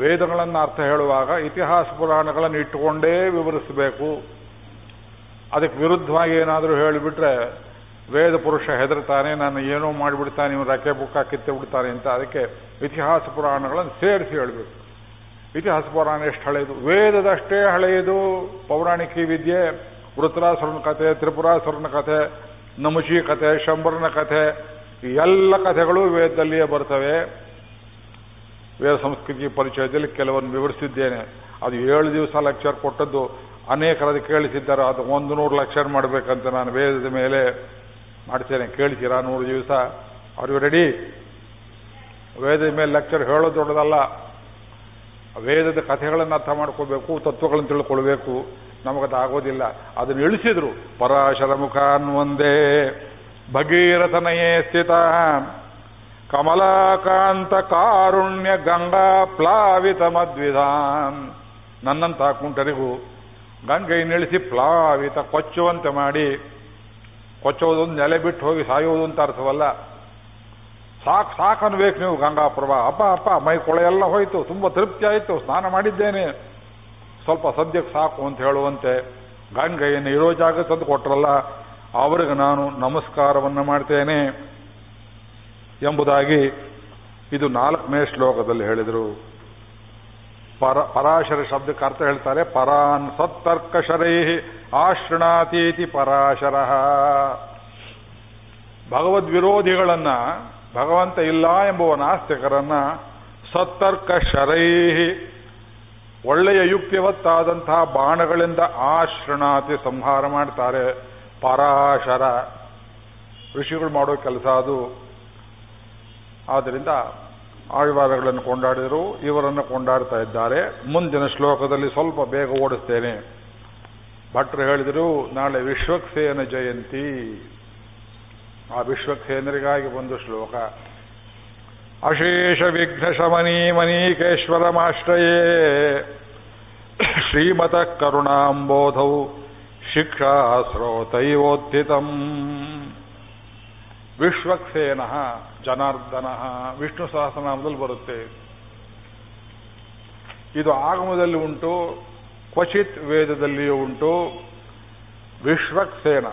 ವೇದಗಳನ್ನು ಅರ್ಥ ಹೇಳುವಾಗ ಇತಿಹಾಸ ಪುರಾಣಗಳನ್ನು ಇಟ್ಟುಕೊಂಡೇ ವಿವರಿಸಬೇಕು. ಅದಕ್ಕೆ ವಿರುದ್ಧವಾಗಿ ಏನಾದರೂ ಹೇಳಿಬಿಟ್ರೆ ವೇದ ಪುರುಷ ಹೆದರ್ತಾನೆ, ನಾನು ಏನೋ ಮಾಡಿಬಿಡ್ತಾನೆ, ಇವನು ರಕೆ ಬುಕ್ಕ ಕಿತ್ತೆ ಬಿಡ್ತಾನೆ ಅಂತ ಅದಕ್ಕೆ ಇತಿಹಾಸ ಪುರಾಣಗಳನ್ನು ಸೇರಿಸಿ ಹೇಳಬೇಕು. ಇತಿಹಾಸ ಪುರಾಣ ಎಷ್ಟು ಹಳೆಯದು? ವೇದದಷ್ಟೇ ಹಳೆಯದು. ಪೌರಾಣಿಕ ವಿದ್ಯೆ ವೃತ್ರಾಸುರನ ಕಥೆ, ತ್ರಿಪುರಾಸುರನ ಕಥೆ ನಮುಷಿ ಕಥೆ, ಶಂಬರನ ಕಥೆ ಎಲ್ಲ ಕಥೆಗಳು ವೇದದಲ್ಲಿಯೇ ಬರ್ತವೆ. ವೇದ ಸಂಸ್ಕೃತಿ ಪರಿಚಯದಲ್ಲಿ ಕೆಲವನ್ನು ವಿವರಿಸಿದ್ದೇನೆ. ಅದು ಏಳು ದಿವಸ ಲೆಕ್ಚರ್ ಕೊಟ್ಟದ್ದು. ಅನೇಕರದು ಕೇಳಿಸಿದ್ದಾರೆ. ಅದು ಒಂದು ನೂರು ಲೆಕ್ಚರ್ ಮಾಡಬೇಕಂತ ನಾನು ವೇದದ ಮೇಲೆ ಮಾಡ್ತೇನೆ. ಕೇಳ್ತೀರಾ ನೂರು ದಿವಸ? ಅವ್ರಿಗೆ ರೆಡಿ ವೇದದ ಮೇಲೆ ಲೆಕ್ಚರ್ ಹೇಳೋದು ದೊಡ್ಡದಲ್ಲ. ವೇದದ ಕಥೆಗಳನ್ನು ಅರ್ಥ ಮಾಡ್ಕೋಬೇಕು, ತತ್ವಗಳನ್ನು ತಿಳ್ಕೊಳ್ಬೇಕು. ನಮಗದು ಆಗೋದಿಲ್ಲ ಅದನ್ನು ಇಳಿಸಿದ್ರು. ಪರಾಶರ ಮುಖಾನ್ ಒಂದೇ. ಭಗೀರಥನಯೇ ಸ್ಥಿತ. ಕಮಲಾಕಾಂತ ಕಾರುಣ್ಯ ಗಂಗಾ ಪ್ಲಾವಿತ ಮದ್ವಿಧಾನ್. ನನ್ನಂತ ಕುಂಟರಿಗೂ ಗಂಗೈನಿಳಿಸಿ ಪ್ಲಾವಿತ ಕೊಚ್ಚುವಂತೆ ಮಾಡಿ ಕೊಚ್ಚೋದೊಂದು ನೆಲೆ ಬಿಟ್ಟು ಹೋಗಿ ಸಾಯೋದು ಅಂತ ಅರ್ಥವಲ್ಲ. ಸಾಕು ಸಾಕು ಅನ್ಬೇಕು ನೀವು ಗಂಗಾ ಪ್ರಭಾ. ಅಪ್ಪ ಅಪ್ಪ, ಮೈ ಕೊಳೆ ಎಲ್ಲ ಹೋಯ್ತು, ತುಂಬ ತೃಪ್ತಿ ಆಯಿತು, ಸ್ನಾನ ಮಾಡಿದ್ದೇನೆ. ಸ್ವಲ್ಪ ಸದ್ಯಕ್ಕೆ ಸಾಕು ಅಂತ ಹೇಳುವಂತೆ ಗಂಗೆಯನ್ನು ಇರೋ ಜಾಗ ತಂದು ಕೊಟ್ರಲ್ಲ, ಅವರಿಗೆ ನಾನು ನಮಸ್ಕಾರವನ್ನು ಮಾಡ್ತೇನೆ. ಎಂಬುದಾಗಿ ಇದು ನಾಲ್ಕನೇ ಶ್ಲೋಕದಲ್ಲಿ ಹೇಳಿದರು. ಪರ, ಪರಾಶರ ಶಬ್ದಕ್ಕೆ ಅರ್ಥ ಹೇಳ್ತಾರೆ, ಪರಾನ್ ಸತ್ತರ್ಕಶರೈ ಆಶೃಣಾತೀತಿ ಪರಾಶರ. ಭಗವದ್ವಿರೋಧಿಗಳನ್ನ ಭಗವಂತ ಇಲ್ಲ ಎಂಬುವ ನಾಸ್ತಿಕರನ್ನ ಸತ್ತರ್ಕ ಶರೈ ಒಳ್ಳೆಯ ಯುಕ್ತಿವತ್ತಾದಂತಹ ಬಾಣಗಳಿಂದ ಆಶೃಣಾತಿ ಸಂಹಾರ ಮಾಡ್ತಾರೆ ಪರಾಶರ. ಋಷಿಗಳು ಮಾಡೋ ಕೆಲಸ ಅದು. ಆದ್ದರಿಂದ ಆಳ್ವಾರಗಳನ್ನು ಕೊಂಡಾಡಿದರು ಇವರನ್ನು ಕೊಂಡಾಡ್ತಾ ಇದ್ದಾರೆ. ಮುಂದಿನ ಶ್ಲೋಕದಲ್ಲಿ ಸ್ವಲ್ಪ ಬೇಗ ಓಡಿಸ್ತೇನೆ. ಭಟ್ರು ಹೇಳಿದರು, ನಾಳೆ ವಿಶ್ವಕ್ಸೇನ ಜಯಂತಿ. ಆ ವಿಶ್ವಕ್ಸೇನರಿಗಾಗಿ ಒಂದು ಶ್ಲೋಕ. ಅಶೇಷ ವಿಘ್ನ ಮನೀಕೇಶ್ವರ ಮನೀಕೇಶ್ವರಮಾಶ್ರಯೇ ಶ್ರೀಮತ ಕರುಣಾಂಬೋಧೌ ಶಿಕ್ಷಾ ಸ್ರೋತೈವೋತ್ಥಿತಂ ವಿಶ್ವಕ್ಸೇನ ಜನಾರ್ದನ, ವಿಷ್ಣು ಸಹಸ್ರನಾಮದಲ್ಲಿ ಬರುತ್ತೆ. ಇದು ಆಗಮದಲ್ಲಿ ಉಂಟು, ಕ್ವಚಿತ್ ವೇದದಲ್ಲಿಯೂ ಉಂಟು, ವಿಶ್ವಕ್ಸೇನ.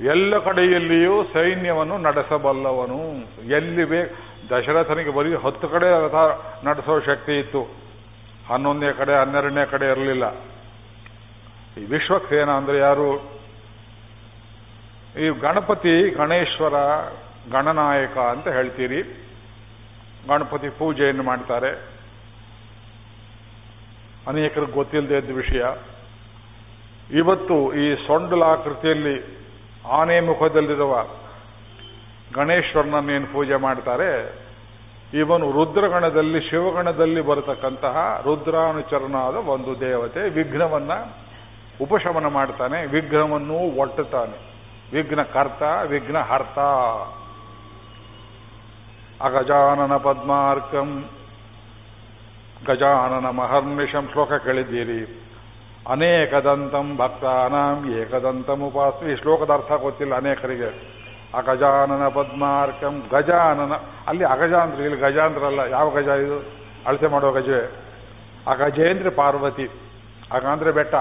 ಎಲ್ಲ ಕಡೆಯಲ್ಲಿಯೂ ಸೈನ್ಯವನ್ನು ನಡೆಸಬಲ್ಲವನು. ಎಲ್ಲಿ ಬೇ, ದಶರಥನಿಗೆ ಬರೀ ಹತ್ತು ಕಡೆ ರಥ ನಡೆಸೋ ಶಕ್ತಿ ಇತ್ತು. ಹನ್ನೊಂದನೇ ಕಡೆ, ಹನ್ನೆರಡನೇ ಕಡೆ ಇರಲಿಲ್ಲ. ಈ ವಿಶ್ವಕ್ಸೇನ ಅಂದ್ರೆ ಯಾರು? ಈ ಗಣಪತಿ ಗಣೇಶ್ವರ ಗಣನಾಯಕ ಅಂತ ಹೇಳ್ತೀರಿ. ಗಣಪತಿ ಪೂಜೆಯನ್ನು ಮಾಡ್ತಾರೆ. ಅನೇಕರಿಗೆ ಗೊತ್ತಿಲ್ಲದೆ ಇದ್ದ ವಿಷಯ. ಇವತ್ತು ಈ ಸೊಂಡಲಾಕೃತಿಯಲ್ಲಿ ಆನೆ ಮುಖದಲ್ಲಿರುವ ಗಣೇಶ್ವರನನ್ನೇನು ಪೂಜೆ ಮಾಡ್ತಾರೆ? ಇವನು ರುದ್ರಗಣದಲ್ಲಿ, ಶಿವಗಣದಲ್ಲಿ ಬರತಕ್ಕಂತಹ ರುದ್ರಾನುಚರನಾದ ಒಂದು ದೇವತೆ ವಿಘ್ನವನ್ನ ಉಪಶಮನ ಮಾಡ್ತಾನೆ. ವಿಘ್ನವನ್ನು ಒಟ್ಟುತ್ತಾನೆ. ವಿಘ್ನ ಕರ್ತ ವಿಘ್ನ ಹರ್ತ ಅಗಜಾನನ ಪದ್ಮಾರ್ಕಂ. ಗಜಾನನ ಮಹರ್ನಿಶಂ ಶ್ಲೋಕ ಕೇಳಿದ್ದೀರಿ. ಅನೇಕದಂತಂ ಭಕ್ತಾನಾಂ ಏಕದಂತಂ ಈ ಶ್ಲೋಕದ ಅರ್ಥ ಗೊತ್ತಿಲ್ಲ ಅನೇಕರಿಗೆ. ಅಗಜಾನನ ಪದ್ಮಾರ್ಕಂ, ಗಜಾನನ. ಅಲ್ಲಿ ಅಗಜ ಅಂದ್ರೆ ಇಲ್ಲಿ ಗಜ ಅಂದ್ರಲ್ಲ ಯಾವ ಗಜ ಇದು? ಅಳತೆ ಮಾಡೋ ಗಜವೇ. ಅಗಜೇಂದ್ರ ಪಾರ್ವತಿ. ಅಗ ಅಂದ್ರೆ ಬೆಟ್ಟ.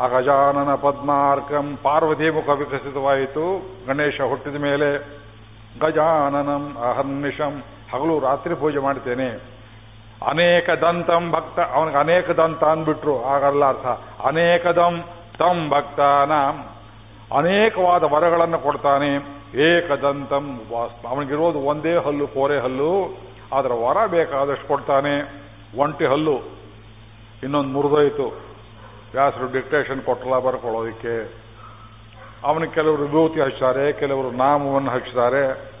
ಅಗಜಾನನ ಪದ್ಮಾರ್ಕಂ ಪಾರ್ವತಿ ಮುಖ ವಿಕಸಿತವಾಯಿತು. ಗಣೇಶ ಹುಟ್ಟಿದ ಮೇಲೆ ಗಜಾನನಂ ಅಹರ್ನಿಶಂ. ಹಗಲು ರಾತ್ರಿ ಪೂಜೆ ಮಾಡ್ತೇನೆ. ಅನೇಕ ದಂತಂ ಭಕ್ತ, ಅವನಿಗೆ ಅನೇಕ ದಂತ ಅಂದ್ಬಿಟ್ರು. ಆಗಲ್ಲ ಅರ್ಥ. ಅನೇಕದಂ ತಂ ಭಕ್ತಾನ. ಅನೇಕವಾದ ವರಗಳನ್ನು ಕೊಡ್ತಾನೆ. ಏಕದಂತಂ ಅವನಿಗಿರೋದು ಒಂದೇ ಹಲ್ಲು, ಕೋರೆ ಹಲ್ಲು. ಅದರ ವರ ಬೇಕಾದಷ್ಟು ಕೊಡ್ತಾನೆ. ಒಂಟಿ ಹಲ್ಲು. ಇನ್ನೊಂದು ಮುರಿದೋಯ್ತು. ವ್ಯಾಸರು ಡಿಕ್ಟೇಷನ್ ಕೊಟ್ಟಲ್ಲ ಬರ್ಕೊಳ್ಳೋದಕ್ಕೆ. ಅವನಿಗೆ ಕೆಲವರು ವಿಭೂತಿ ಹಚ್ತಾರೆ, ಕೆಲವರು ನಾಮವನ್ನು ಹಚ್ಚುತ್ತಾರೆ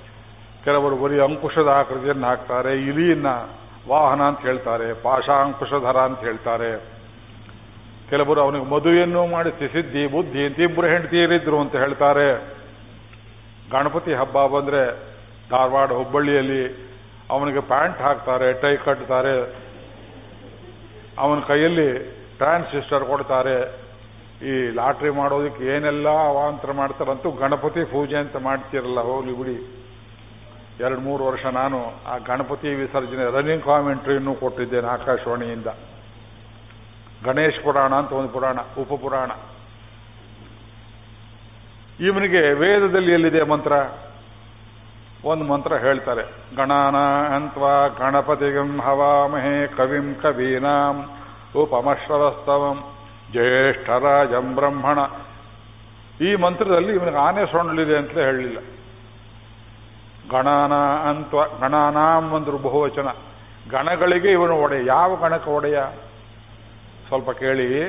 ಕೆಲವರು ಬರೀ ಅಂಕುಶದ ಆಕೃತಿಯನ್ನು ಹಾಕ್ತಾರೆ, ಇಲಿಯನ್ನ ವಾಹನ ಅಂತ ಹೇಳ್ತಾರೆ, ಪಾಶಾಂಕುಶಧರ ಅಂತ ಹೇಳ್ತಾರೆ. ಕೆಲವರು ಅವನಿಗೆ ಮದುವೆಯನ್ನು ಮಾಡಿ ತಿಸಿದ್ದಿ ಬುದ್ಧಿ ಅಂತ ಇಬ್ಬರು ಹೆಂಡತಿಯರಿದ್ರು ಅಂತ ಹೇಳ್ತಾರೆ. ಗಣಪತಿ ಹಬ್ಬ ಬಂದ್ರೆ ಧಾರವಾಡ ಹುಬ್ಬಳ್ಳಿಯಲ್ಲಿ ಅವನಿಗೆ ಪ್ಯಾಂಟ್ ಹಾಕ್ತಾರೆ, ಟೈ ಕಟ್ತಾರೆ. ಅವನ ಕೈಯಲ್ಲಿ ಟ್ರಾನ್ಸಿಸ್ಟರ್ ಕೊಡ್ತಾರೆ. ಈ ಲಾಟ್ರಿ ಮಾಡೋದಕ್ಕೆ ಏನೆಲ್ಲ ಅವಾಂತರ ಮಾಡ್ತಾರಂತೂ ಗಣಪತಿ ಪೂಜೆ ಅಂತ ಮಾಡ್ತಿರಲ್ಲ, ಹೋಗ್ಲಿ ಬಿಡಿ. ಎರಡು ಮೂರು ವರ್ಷ ನಾನು ಆ ಗಣಪತಿ ವಿಸರ್ಜನೆ ರನ್ನಿಂಗ್ ಕಾಮೆಂಟ್ರಿಯನ್ನು ಕೊಟ್ಟಿದ್ದೇನೆ ಆಕಾಶವಾಣಿಯಿಂದ. ಗಣೇಶ್ ಪುರಾಣ ಅಂತ ಒಂದು ಪುರಾಣ ಉಪಪುರಾಣ ಇವನಿಗೆ ವೇದದಲ್ಲಿ ಎಲ್ಲಿದೆ ಮಂತ್ರ? ಒಂದು ಮಂತ್ರ ಹೇಳ್ತಾರೆ. ಗಣಾನ ಅಂತ್ವ ಗಣಪತಿಗಂ ಹವಾಮಹೇ ಕವಿಂ ಕವೀನಾಂ ಉಪಮಶ್ರವಸ್ತವಂ. ಜ್ಯೇಷ್ಠರಾಜಂ ಬ್ರಹ್ಮಣ. ಈ ಮಂತ್ರದಲ್ಲಿ ಇವನಿಗೆ ಆನೆ ಸೊಂಡಲಿದೆ ಅಂತಲೇ ಹೇಳಲಿಲ್ಲ. ಗಣಾನ ಅಂತ, ಗಣಾನಾಂ ಅಂದ್ರು ಬಹುವಚನ. ಗಣಗಳಿಗೆ ಇವನು ಒಡೆಯ. ಯಾವ ಗಣಕ ಒಡೆಯ? ಸ್ವಲ್ಪ ಕೇಳಿ.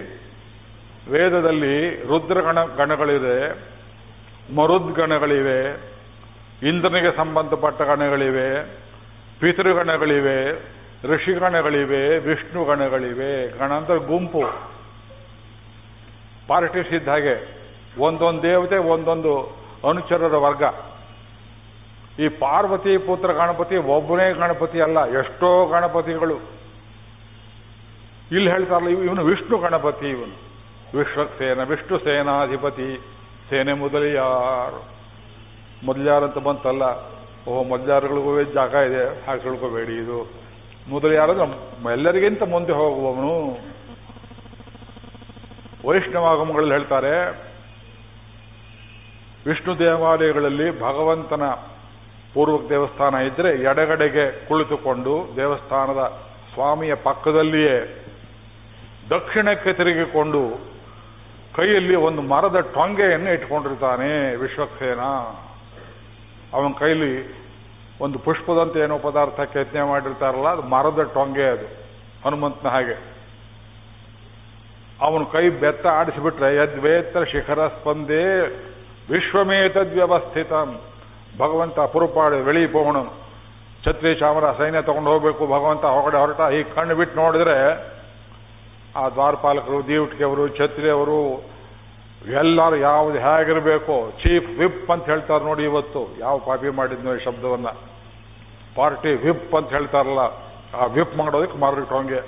ವೇದದಲ್ಲಿ ರುದ್ರಗಣ ಗಣಗಳಿವೆ, ಮರುದ್ಗಣಗಳಿವೆ, ಇಂದ್ರನಿಗೆ ಸಂಬಂಧಪಟ್ಟ ಗಣಗಳಿವೆ, ಪಿತೃಗಣಗಳಿವೆ, ಋಷಿಗಣಗಳಿವೆ ವಿಷ್ಣು ಗಣಗಳಿವೆ ಗಣ ಅಂದ್ರೆ ಗುಂಪು. ಪಾರ್ಟಿಸ್ ಇದ್ದ ಹಾಗೆ ಒಂದೊಂದು ದೇವತೆ, ಒಂದೊಂದು ಅನುಚರರ ವರ್ಗ. ಈ ಪಾರ್ವತಿ ಪುತ್ರ, ಗಣಪತಿ ಒಬ್ಬನೇ ಗಣಪತಿ ಅಲ್ಲ, ಎಷ್ಟೋ ಗಣಪತಿಗಳು. ಇಲ್ಲಿ ಹೇಳ್ತಾರಲ್ಲ, ಇವ್- ಇವನು ವಿಷ್ಣು ಗಣಪತಿ, ಇವನು. ವಿಶ್ವಕ್ಸೇನ ವಿಷ್ಣು ಸೇನಾಧಿಪತಿ, ಸೇನೆ ಮೊದಲಿಯಾರು ಯಾರು? ಅಂತ ಬಂತಲ್ಲ. ಓಹೋ ಮೊದಲಿಯಾರುಗಳಿಗೂ ಜಾಗ ಇದೆ ಹಾಕಿ ತಿಳ್ಕೋಬೇಡಿ ಇದು. ಮೊದಲು ಯಾರಾದ್ರೂ ಎಲ್ಲರಿಗಿಂತ ಮುಂದೆ ಹೋಗುವವನು. ವೈಷ್ಣವಾಗಮಗಳಲ್ಲಿ ಹೇಳ್ತಾರೆ, ವಿಷ್ಣು ದೇವಾಲಯಗಳಲ್ಲಿ ಭಗವಂತನ ಪೂರ್ವಕ ದೇವಸ್ಥಾನ ಇದ್ರೆ ಎಡಗಡೆಗೆ ಕುಳಿತುಕೊಂಡು ದೇವಸ್ಥಾನದ ಸ್ವಾಮಿಯ ಪಕ್ಕದಲ್ಲಿಯೇ ದಕ್ಷಿಣಕ್ಕೆ ತಿರುಗಿಕೊಂಡು ಕೈಯಲ್ಲಿ ಒಂದು ಮರದ ಟೊಂಗೆಯನ್ನು ಇಟ್ಕೊಂಡಿರ್ತಾನೆ ವಿಶ್ವಕ್ಸೇನ. ಅವನ ಕೈಲಿ ಒಂದು ಪುಷ್ಪದಂತೆ ಏನೋ ಪದಾರ್ಥ ಕೆತ್ತನೆ ಮಾಡಿರ್ತಾರಲ್ಲ, ಅದು ಮರದ ಟೊಂಗೆ ಅದು, ಹನುಮಂತನ ಹಾಗೆ. ಅವನು ಕೈ ಬೆತ್ತ ಆಡಿಸಿಬಿಟ್ರೆ ಯದ್ವೇತ್ರ ಶಿಖರ ಸ್ಪಂದೇ ವಿಶ್ವಮೇತದ್ವ್ಯವಸ್ಥಿತ. ಭಗವಂತ ಪುರುಪಾಡಿ ಬೆಳಿ ಪೋಣ ಛತ್ರಿ ಚಾಮರ ಸೈನ್ಯ ತಗೊಂಡು ಹೋಗಬೇಕು. ಭಗವಂತ ಹೊರಗಡೆ ಹೊರಟ ಈ ಕಣ್ಣು ಬಿಟ್ಟು ನೋಡಿದ್ರೆ ಆ ದ್ವಾರಪಾಲಕರು ದೀವಟಿಗೆಯವರು ಛತ್ರಿಯವರು ಎಲ್ಲರೂ ಯಾವ್ದು ಹೇಗಿರಬೇಕು, ಚೀಫ್ ವಿಪ್ ಅಂತ ಹೇಳ್ತಾರೆ ನೋಡಿ ಇವತ್ತು. ಯಾವ ಪಾಪಿ ಮಾಡಿದ್ನೋ ಈ ಶಬ್ದವನ್ನ. ಪಾರ್ಟಿ ವಿಪ್ ಅಂತ ಹೇಳ್ತಾರಲ್ಲ, ಆ ವಿಪ್ ಮಾಡೋದಕ್ಕೆ ಮಾರ್ಬಿಟ್ಟು ಹಂಗೆ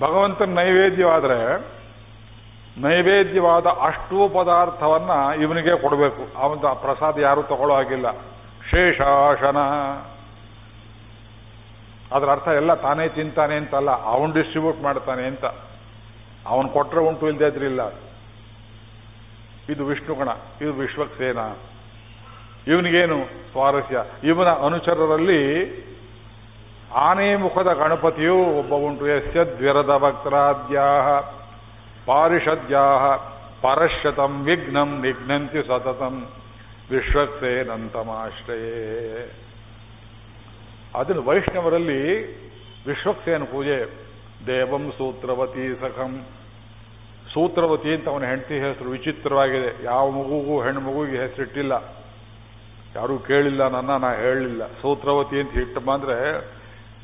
ಭಗವಂತನ ನೈವೇದ್ಯವಾದ್ರೆ ನೈವೇದ್ಯವಾದ ಅಷ್ಟು ಪದಾರ್ಥವನ್ನ ಇವನಿಗೆ ಕೊಡಬೇಕು. ಅವನ ಪ್ರಸಾದ ಯಾರೂ ತಗೊಳ್ಳೋ ಹಾಗಿಲ್ಲ. ಶೇಷಾಶನ. ಅದರ ಅರ್ಥ ಎಲ್ಲ ತಾನೇ ತಿಂತಾನೆ ಅಂತಲ್ಲ, ಅವನು ಡಿಸ್ಟ್ರಿಬ್ಯೂಟ್ ಮಾಡ್ತಾನೆ ಅಂತ. ಅವನು ಕೊಟ್ಟರೆ ಉಂಟು ಇಲ್ಲದೆ ಇದ್ರಿಲ್ಲ ಇದು ವಿಷ್ಣುಗಣ ಇದು ವಿಶ್ವಕ್ಸೇನ. ಇವನಿಗೇನು ಸ್ವಾರಸ್ಯ? ಇವನ ಅನುಚರರಲ್ಲಿ ಆನೆ ಮುಖದ ಗಣಪತಿಯು ಒಬ್ಬ ಉಂಟು. ಯಸ್ಯದ್ವಿರದ ಭಕ್ತರಾದ್ಯಾಹ ಪಾರಿಷದ್ಯಾಹ ಪಾರಿಷದ್ಯಾ ಪರಶತಂ ವಿಘ್ನಂ ನಿಘ್ನಂತಿ ಸತತಂ ವಿಶ್ವಕ್ಸೇನಂತಮಾಶ್ರಯೇ ಅದನ್ನು ವೈಷ್ಣವರಲ್ಲಿ ವಿಶ್ವಕ್ಸೇನ ಪೂಜೆ. ದೇವಂ ಸೂತ್ರವತಿ ಸಖಂ. ಸೂತ್ರವತಿ ಅಂತ ಅವನ ಹೆಂಡತಿ ಹೆಸರು ವಿಚಿತ್ರವಾಗಿದೆ. ಯಾವ ಮಗುಗೂ ಹೆಣ್ಣು ಮಗುವಿಗೆ ಹೆಸರಿಟ್ಟಿಲ್ಲ. ಯಾರೂ ಕೇಳಿಲ್ಲ ನನ್ನ ನಾ ಹೇಳಲಿಲ್ಲ. ಸೂತ್ರವತಿ ಅಂತ ಇಟ್ಟು ಬಂದ್ರೆ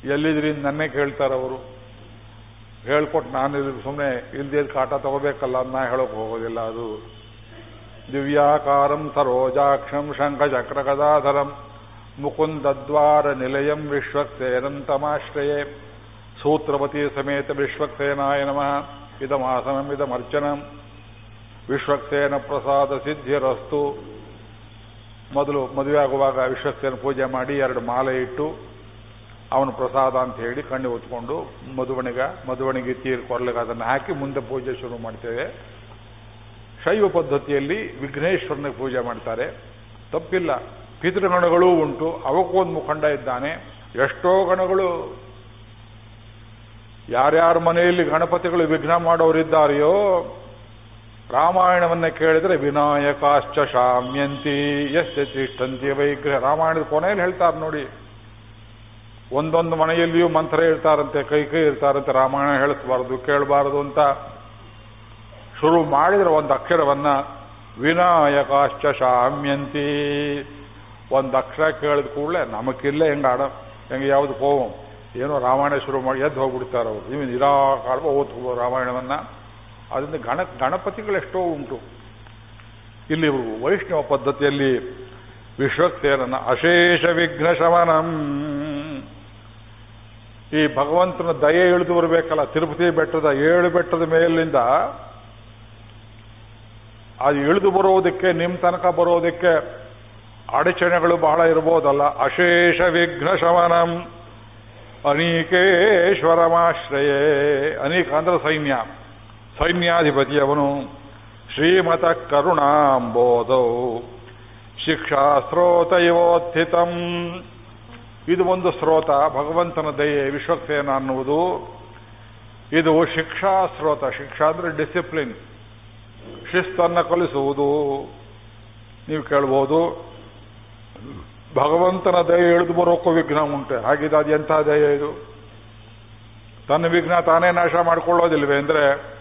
ಎಲ್ಲಿದ್ರಿಂದ ನನ್ನೇ ಕೇಳ್ತಾರೆ ಅವರು. ಹೇಳ್ಕೊಟ್ಟು ನಾನು ಸುಮ್ಮನೆ ಇಲ್ದೇ ಕಾಟ ತಗೋಬೇಕಲ್ಲ ನಾ ಹೇಳೋಕೆ ಹೋಗೋದಿಲ್ಲ ಅದು. ದಿವ್ಯಾಕಾರಂ ಸರೋಜಾಕ್ಷಂ ಶಂಖಚಕ್ರ ಕದಾಧರಂ ಮುಕುಂದದ್ವಾರ ನಿಲಯಂ ವಿಶ್ವಕ್ಸೇನಂ ಸೂತ್ರವತಿ ಸಮೇತ ವಿಶ್ವಕ್ಸೇನಾಯ ನಮಃ. ಇದಮಾಸನಂ, ಇದಮರ್ಚನಂ. ವಿಶ್ವಕ್ಸೇನ ಪ್ರಸಾದ ಸಿದ್ಧಿರಸ್ತು. ಮೊದಲು ಮದುವೆ ಆಗುವಾಗ ವಿಶ್ವಕ್ಸೇನ ಪೂಜೆ ಮಾಡಿ ಎರಡು ಮಾಲೆ ಇಟ್ಟು ಅವನು ಪ್ರಸಾದ ಅಂತ ಹೇಳಿ ಕಣ್ಣು ಹೊತ್ಕೊಂಡು ಮಧುವಣಿಗ, ಮಧುವಣಿಗೆ ತೀರು ಕೊಡ್ಲಿಕ್ಕೆ ಅದನ್ನು ಹಾಕಿ ಮುಂದೆ ಪೂಜೆ ಶುರು ಮಾಡ್ತೇವೆ. ಶೈವ ಪದ್ಧತಿಯಲ್ಲಿ ವಿಘ್ನೇಶ್ವರನಿಗೆ ಪೂಜೆ ಮಾಡ್ತಾರೆ. ತಪ್ಪಿಲ್ಲ. ಪಿತೃಗಣಗಳೂ ಉಂಟು. ಅವಕ್ಕೂ ಒಂದು ಮುಖಂಡ ಇದ್ದಾನೆ. ಎಷ್ಟೋ ಗಣಗಳು. ಯಾರ್ಯಾರ ಮನೆಯಲ್ಲಿ ಗಣಪತಿಗಳು ವಿಘ್ನ ಮಾಡೋರಿದ್ದಾರೆಯೋ, ರಾಮಾಯಣವನ್ನ ಕೇಳಿದರೆ ವಿನಾಯಕಾಶ್ಚ ಶಾಮ್ಯಂತಿ ಎಷ್ಟೇ ತಿಷ್ಟಂತಿ ವೈಗ್ರಹ. ರಾಮಾಯಣದ ಕೊನೆಯಲ್ಲಿ ಹೇಳ್ತಾರೆ ನೋಡಿ. ಒಂದೊಂದು ಮನೆಯಲ್ಲಿಯೂ ಮಂತ್ರ ಇರ್ತಾರಂತೆ ಕೈ ಕೈ ಇರ್ತಾರಂತೆ ರಾಮಾಯಣ ಹೇಳಿಸಬಾರದು, ಕೇಳಬಾರದು ಅಂತ. ಶುರು ಮಾಡಿದ್ರೆ ಒಂದು ಅಕ್ಷರವನ್ನ, ವಿನಾಯಕಾಶ್ಚ ಶಾಮ್ಯಂತಿ. ಒಂದು ಅಕ್ಷರ ಕೇಳಿದ ಕೂಡಲೇ ನಮಗಿಲ್ಲ ಹೆಂಗ ಆಡ, ಹೆಂಗೆ ಯಾವುದು ಕೋವಂ. ಏನೋ ರಾಮಾಯಣ ಶುರು ಮಾಡಿ ಎದ್ದು ಹೋಗ್ಬಿಡ್ತಾರೆ ಅವರು. ನೀವು ನಿರಾಕಾರ ಓದ್ಕೋಬೋದು ರಾಮಾಯಣವನ್ನ. ಅದರಿಂದ ಗಣ, ಗಣಪತಿಗಳೆಷ್ಟೋ ಉಂಟು. ಇಲ್ಲಿ ವೈಷ್ಣವ ಪದ್ಧತಿಯಲ್ಲಿ ವಿಶ್ವಕ್ಸೇನನ ಅಶೇಷ ವಿಘ್ನ ಶಮನಂ. ಈ ಭಗವಂತನ ದಯೆ ಇಳಿದು ಬರಬೇಕಲ್ಲ. ತಿರುಪತಿ ಬೆಟ್ಟದ ಏಳು ಬೆಟ್ಟದ ಮೇಲಿಂದ ಅದು ಇಳಿದು ಬರೋದಕ್ಕೆ ನಿಮ್ಮ ತನಕ ಬರೋದಕ್ಕೆ ಅಡಚಣೆಗಳು ಬಹಳ ಇರ್ಬೋದಲ್ಲ. ಅಶೇಷ ವಿಘ್ನ ಶಮನಂ ಅನೀಕೇಶ್ವರಮಾಶ್ರಯೇ. ಅನೇಕ ಅಂದ್ರೆ ಸೈನ್ಯ ಸೈನ್ಯಾಧಿಪತಿಯವನು ಶ್ರೀಮತ ಕರುಣಾಂಬೋಧೌ. ಶಿಕ್ಷಾ ಸ್ರೋತ ಇವೋತ್ಥಿತಂ ಇದು ಒಂದು ಸ್ರೋತ ಭಗವಂತನ ದಯೆ ವಿಶ್ವಕ್ಸೇನ ಅನ್ನುವುದು. ಇದು ಶಿಕ್ಷಾ ಸ್ರೋತ ಶಿಕ್ಷಾ ಅಂದ್ರೆ ಡಿಸಿಪ್ಲಿನ್. ಶಿಸ್ತನ್ನು ಕಲಿಸುವುದು. ನೀವು ಕೇಳ್ಬೋದು. ಭಗವಂತನ ದಯೆ ಇಳಿದು ಬರೋಕ್ಕೂ ವಿಘ್ನ ಉಂಟೆ. ಹಾಗಿದ್ದು ಅದು ಎಂಥ ದಯೆ ಇದು? ತನ್ನ ವಿಘ್ನ ತಾನೇ ನಾಶ ಮಾಡಿಕೊಳ್ಳೋದಿಲ್ವೇ ಅಂದ್ರೆ,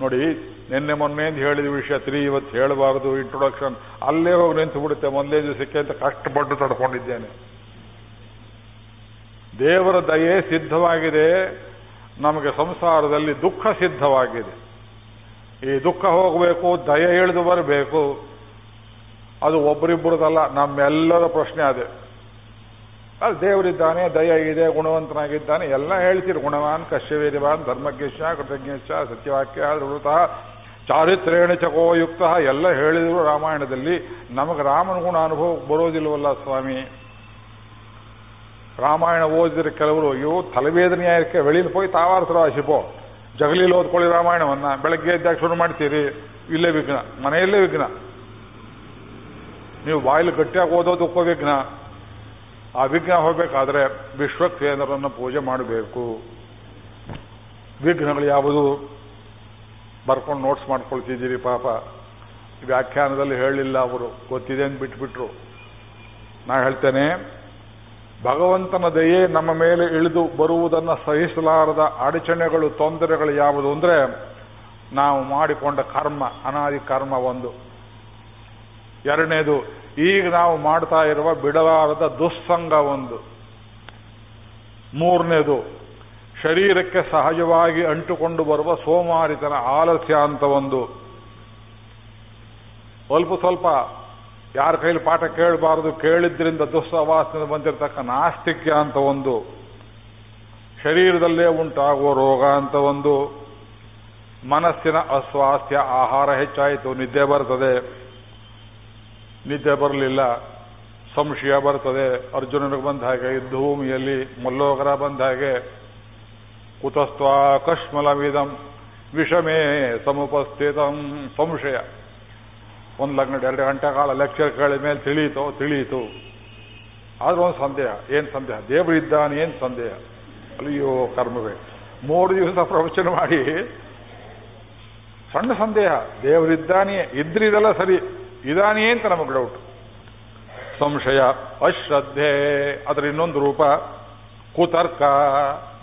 ನೋಡಿ, ನಿನ್ನೆ ಮೊನ್ನೆ ಅಂತ ಹೇಳಿದ ವಿಷಯ, ತ್ರೀ ಇವತ್ತು ಹೇಳಬಾರದು ಇಂಟ್ರೊಡಕ್ಷನ್ ಅಲ್ಲೇ ಹೋಗಿ ನಿಂತು ಬಿಡುತ್ತೆ ಮೊದಲೇ ದಿವಸಕ್ಕೆ ಅಂತ ಕಷ್ಟಪಟ್ಟು ತಡ್ಕೊಂಡಿದ್ದೇನೆ. ದೇವರ ದಯೆ ಸಿದ್ಧವಾಗಿದೆ, ನಮಗೆ ಸಂಸಾರದಲ್ಲಿ ದುಃಖ ಸಿದ್ಧವಾಗಿದೆ. ಈ ದುಃಖ ಹೋಗಬೇಕು, ದಯೆ ಇಳಿದು ಬರಬೇಕು. ಅದು ಒಬ್ಬರಿಬ್ಬರದಲ್ಲ ನಮ್ಮೆಲ್ಲರ ಪ್ರಶ್ನೆ ಅದೇ. ಅದು ದೇವರಿದ್ದಾನೆ, ದಯ ಇದೆ, ಗುಣವಂತನಾಗಿದ್ದಾನೆ, ಎಲ್ಲ ಹೇಳ್ತೀರಿ, ಗುಣವಾನ್ ಕಶ್ಯವೇದಿವಾನ್ ಧರ್ಮಜ್ಞ ಕೃತಜ್ಞೇಶ ಸತ್ಯವಾಕ್ಯ ಋತ ಚಾರಿತ್ರೇಣ ಚಕೋಯುಕ್ತ ಎಲ್ಲ ಹೇಳಿದ್ರು ರಾಮಾಯಣದಲ್ಲಿ. ನಮಗೆ ರಾಮನ ಗುಣ ಅನುಭವ ಬರೋದಿಲ್ಲವಲ್ಲ ಸ್ವಾಮಿ? ರಾಮಾಯಣ ಓದಿದ್ರೆ ಕೆಲವರು ಅಯ್ಯೋ ತಲೆವೇದನೆ ಆಯಕ್ಕೆ வெளியில் போய் ತಾವಾರ್ತರ ಆಶಿಪೋ ಜಗಲೀಲಿ ಓದ್ಕೊಳ್ಳಿ ರಾಮಾಯಣವನ್ನ ಬೆಳಗ್ಗೆ ಎದ್ದಾಗ ಶುರು ಮಾಡ್ತೀರಿ ಇಲ್ಲೇ ವಿಘ್ನ ಮನೆಯಲ್ಲೇ ವಿಘ್ನ ನೀವು ಬಾಯಲ್ಲಿ ಗಟ್ಟಿಯಾಗಿ ಓದೋದಕ್ಕೋ ವಿಘ್ನ ಆ ವಿಘ್ನ ಹೋಗಬೇಕಾದ್ರೆ ವಿಶ್ವಕ್ಸೇನರನ್ನು ಪೂಜೆ ಮಾಡಬೇಕು ವಿಘ್ನಗಳು ಯಾವುದು ಬರ್ಕೊಂಡು ನೋಟ್ಸ್ ಮಾಡ್ಕೊಳ್ತಿದ್ದೀರಿ ಪಾಪ ವ್ಯಾಖ್ಯಾನದಲ್ಲಿ ಹೇಳಿಲ್ಲ ಅವರು ಗೊತ್ತಿದೆ ಅಂತ ಬಿಟ್ಬಿಟ್ರು ನಾ ಹೇಳ್ತೇನೆ ಭಗವಂತನ ದಯೆ ನಮ್ಮ ಮೇಲೆ ಇಳಿದು ಬರುವುದನ್ನು ಸಹಿಸಲಾರದ ಅಡಚಣೆಗಳು, ತೊಂದರೆಗಳು ಯಾವುದು ಅಂದರೆ ನಾವು ಮಾಡಿಕೊಂಡ ಕರ್ಮ, ಅನಾದಿ ಕರ್ಮ ಒಂದು. ಎರಡನೇದು, ಈಗ ನಾವು ಮಾಡ್ತಾ ಇರುವ ಬಿಡಲಾರದ ದುಸ್ಸಂಗ ಒಂದು. ಮೂರನೇದು, ಶರೀರಕ್ಕೆ ಸಹಜವಾಗಿ ಅಂಟುಕೊಂಡು ಬರುವ ಸೋಮಾರಿತನ ಆಲಸ್ಯ ಅಂತ ಒಂದು. ಸ್ವಲ್ಪ ಸ್ವಲ್ಪ ಯಾರ ಕೈಲಿ ಪಾಠ ಕೇಳಬಾರದು, ಕೇಳಿದ್ರಿಂದ ದುಸ್ಸವಾಸನೆ ಬಂದಿರತಕ್ಕ ನಾಸ್ತಿಕ್ಯ ಅಂತ ಒಂದು, ಶರೀರದಲ್ಲೇ ಉಂಟಾಗುವ ರೋಗ ಅಂತ ಒಂದು, ಮನಸ್ಸಿನ ಅಸ್ವಾಸ್ಥ್ಯ, ಆಹಾರ ಹೆಚ್ಚಾಯಿತು, ನಿದ್ದೆ ಬರ್ತದೆ. ನಿದ್ದೆ ಬರಲಿಲ್ಲ, ಸಂಶಯ ಬರ್ತದೆ. ಅರ್ಜುನನಿಗೆ ಬಂದ ಹಾಗೆ ಯುದ್ಧಭೂಮಿಯಲ್ಲಿ ಮಲ್ಲೋಗರ ಬಂದ ಹಾಗೆ ಕುತಸ್ತ್ವ ಕಶ್ಮಲವಿದಂ ವಿಷಮೇ ಸಮುಪಸ್ಥಿತಂ, ಸಂಶಯ. ಒಂದು ಲಗ್ನ ಎರಡು ಗಂಟೆ ಕಾಲ ಲೆಕ್ಚರ್ ಕೇಳಿದ ಮೇಲೆ ತಿಳಿಯಿತು ತಿಳಿಯಿತು. ಆದ್ರೂ ಒಂದು ಸಂದೇಹ. ಏನು ಸಂದೇಹ? ದೇವರು ಇದ್ದಾನೆ, ಏನ್ ಸಂದೇಹ? ಅಲ್ಲಿಯೋ ಕರ್ಮವೇ. ಮೂರು ದಿವಸ ಪ್ರವಚನ ಮಾಡಿ. ಸಣ್ಣ ಸಂದೇಹ. ದೇವರಿದ್ದಾನೆಯೇ ಇದ್ರಿದೆಲ್ಲ ಸರಿ. ಇದಾನೆಯೇ ಅಂತ ನಮಗೆ ಡೌಟ್ ಸಂಶಯ, ಅಶ್ರದ್ಧೆ, ಅದರ ಇನ್ನೊಂದು ರೂಪ. ಕುತರ್ಕ,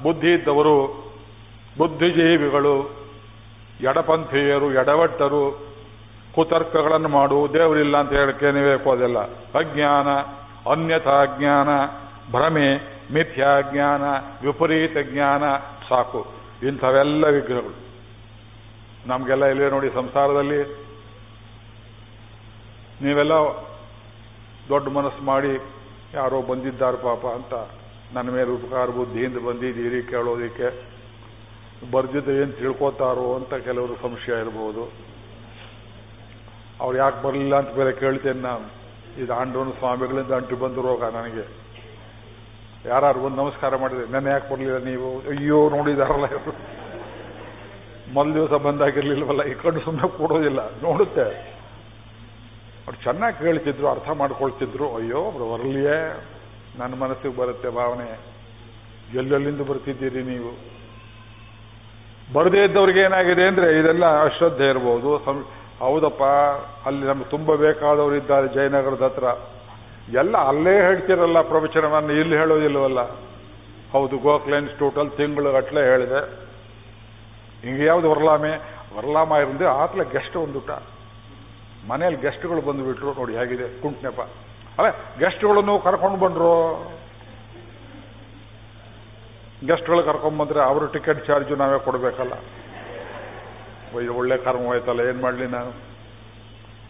ಬುದ್ಧಿ ಇದ್ದವರು, ಬುದ್ಧಿಜೀವಿಗಳು, ಎಡಪಂಥೀಯರು, ಎಡವಟ್ಟರು ಕುತರ್ಕಗಳನ್ನು ಮಾಡು ದೇವರಿಲ್ಲ ಅಂತ ಹೇಳಕ್ಕೆ ನೀವೇ ಹೋದೆಲ್ಲ ಅಜ್ಞಾನ, ಅನ್ಯಥಾ ಜ್ಞಾನ, ಭ್ರಮೆ, ಮಿಥ್ಯಾ ಜ್ಞಾನ, ವಿಪರೀತ ಜ್ಞಾನ, ಸಾಕು. ಇಂಥವೆಲ್ಲ ವಿಗ್ರಹಗಳು. ನಮಗೆಲ್ಲ ಇಲ್ಲೇ ನೋಡಿ ಸಂಸಾರದಲ್ಲಿ ನೀವೆಲ್ಲ ದೊಡ್ಡ ಮನಸ್ಸು ಮಾಡಿ ಯಾರೋ ಬಂದಿದ್ದಾರೆ ಪಾಪ ಅಂತ ನನ್ನ ಮೇಲೆ ಉಪಕಾರ ಬುದ್ಧಿಯಿಂದ ಬಂದಿದ್ದೀರಿ ಕೇಳೋದಕ್ಕೆ. ಬರ್ದಿದ್ದ ಏನು ತಿಳ್ಕೋತಾರೋ ಅಂತ ಕೆಲವರು ಸಂಶಯ ಇರ್ಬೋದು. ಅವ್ರು ಯಾಕೆ ಬರಲಿಲ್ಲ ಅಂತ ಬೇರೆ ಕೇಳ್ತೇನೆ ನಾನು. ಇದು ಆಂಡೋನ ಸ್ವಾಮಿಗಳಿಂದ ಅಂಟು ಬಂದು ರೋಗ ನನಗೆ. ಯಾರು ಒಂದು ನಮಸ್ಕಾರ ಮಾಡಿದೆ ನೆನೆ ಯಾಕೆ ಬರಲಿಲ್ಲ ನೀವು? ಅಯ್ಯೋ, ನೋಡಿದಾರಲ್ಲ ಇವರು. ಮೊದಲ ದಿವಸ ಬಂದಾಗಿರ್ಲಿಲ್ವಲ್ಲ, ಈ ಕಣ್ಣು ಸುಮ್ಮನೆ ಕೊಡೋದಿಲ್ಲ. ನೋಡುತ್ತೆ. ಅವ್ರು ಚೆನ್ನಾಗಿ ಕೇಳ್ತಿದ್ರು, ಅರ್ಥ ಮಾಡ್ಕೊಳ್ತಿದ್ರು. ಅಯ್ಯೋ ಒಬ್ರು ಬರಲಿಯೇ. ನನ್ನ ಮನಸ್ಸಿಗೆ ಬರುತ್ತೆ ಭಾವನೆ. ಎಲ್ಲೆಲ್ಲಿಂದ ಬರ್ತಿದ್ದೀರಿ ನೀವು? ಬರದೇ ಇದ್ದವ್ರಿಗೆ ಏನಾಗಿದೆ ಅಂದ್ರೆ, ಇದೆಲ್ಲ ಅಶ್ರದ್ಧೆ ಇರ್ಬೋದು ಹೌದಪ್ಪ, ಅಲ್ಲಿ ನಮ್ಗೆ ತುಂಬ ಬೇಕಾದವರು ಇದ್ದಾರೆ ಜಯನಗರದ ಹತ್ರ. ಎಲ್ಲ ಅಲ್ಲೇ ಹೇಳ್ತಿರಲ್ಲ ಪ್ರವಚನವನ್ನು, ಇಲ್ಲಿ ಹೇಳೋದಿಲ್ವಲ್ಲ? ಹೌದು ಗೋಕ್ಲೆನ್ಸ್ ಟೋಟಲ್ ತಿಂಗಳು ಗಟ್ಲೆ ಹೇಳಿದೆ. ಹಿಂಗೆ ಯಾವುದು ವರ್ಲಾಮೆ? ವರ್ಲಾಮ ಇರಂದ್ರೆ ಆತ್ಲ ಗೆಸ್ಟ್ ಒಂದುಟ ಮನೇಲಿ ಗೆಸ್ಟ್ಗಳು ಬಂದುಬಿಟ್ರು, ನೋಡಿ ಹೇಗಿದೆ, ಕುಂಟ್ನೆಪ. ಅಲ್ಲ ಗೆಸ್ಟ್ಗಳನ್ನು ಕರ್ಕೊಂಡು ಬಂದ್ರು. ಗೆಸ್ಟ್ಗಳು ಕರ್ಕೊಂಡ್ಬಂದ್ರೆ ಅವರು ಟಿಕೆಟ್ ಚಾರ್ಜು ನಾವೇ ಕೊಡಬೇಕಲ್ಲ. ಒಳ್ಳೆ ಕರ್ಮ ಹೋಯ್ತಲ್ಲ, ಏನ್ ಮಾಡ್ಲಿ ನಾನು?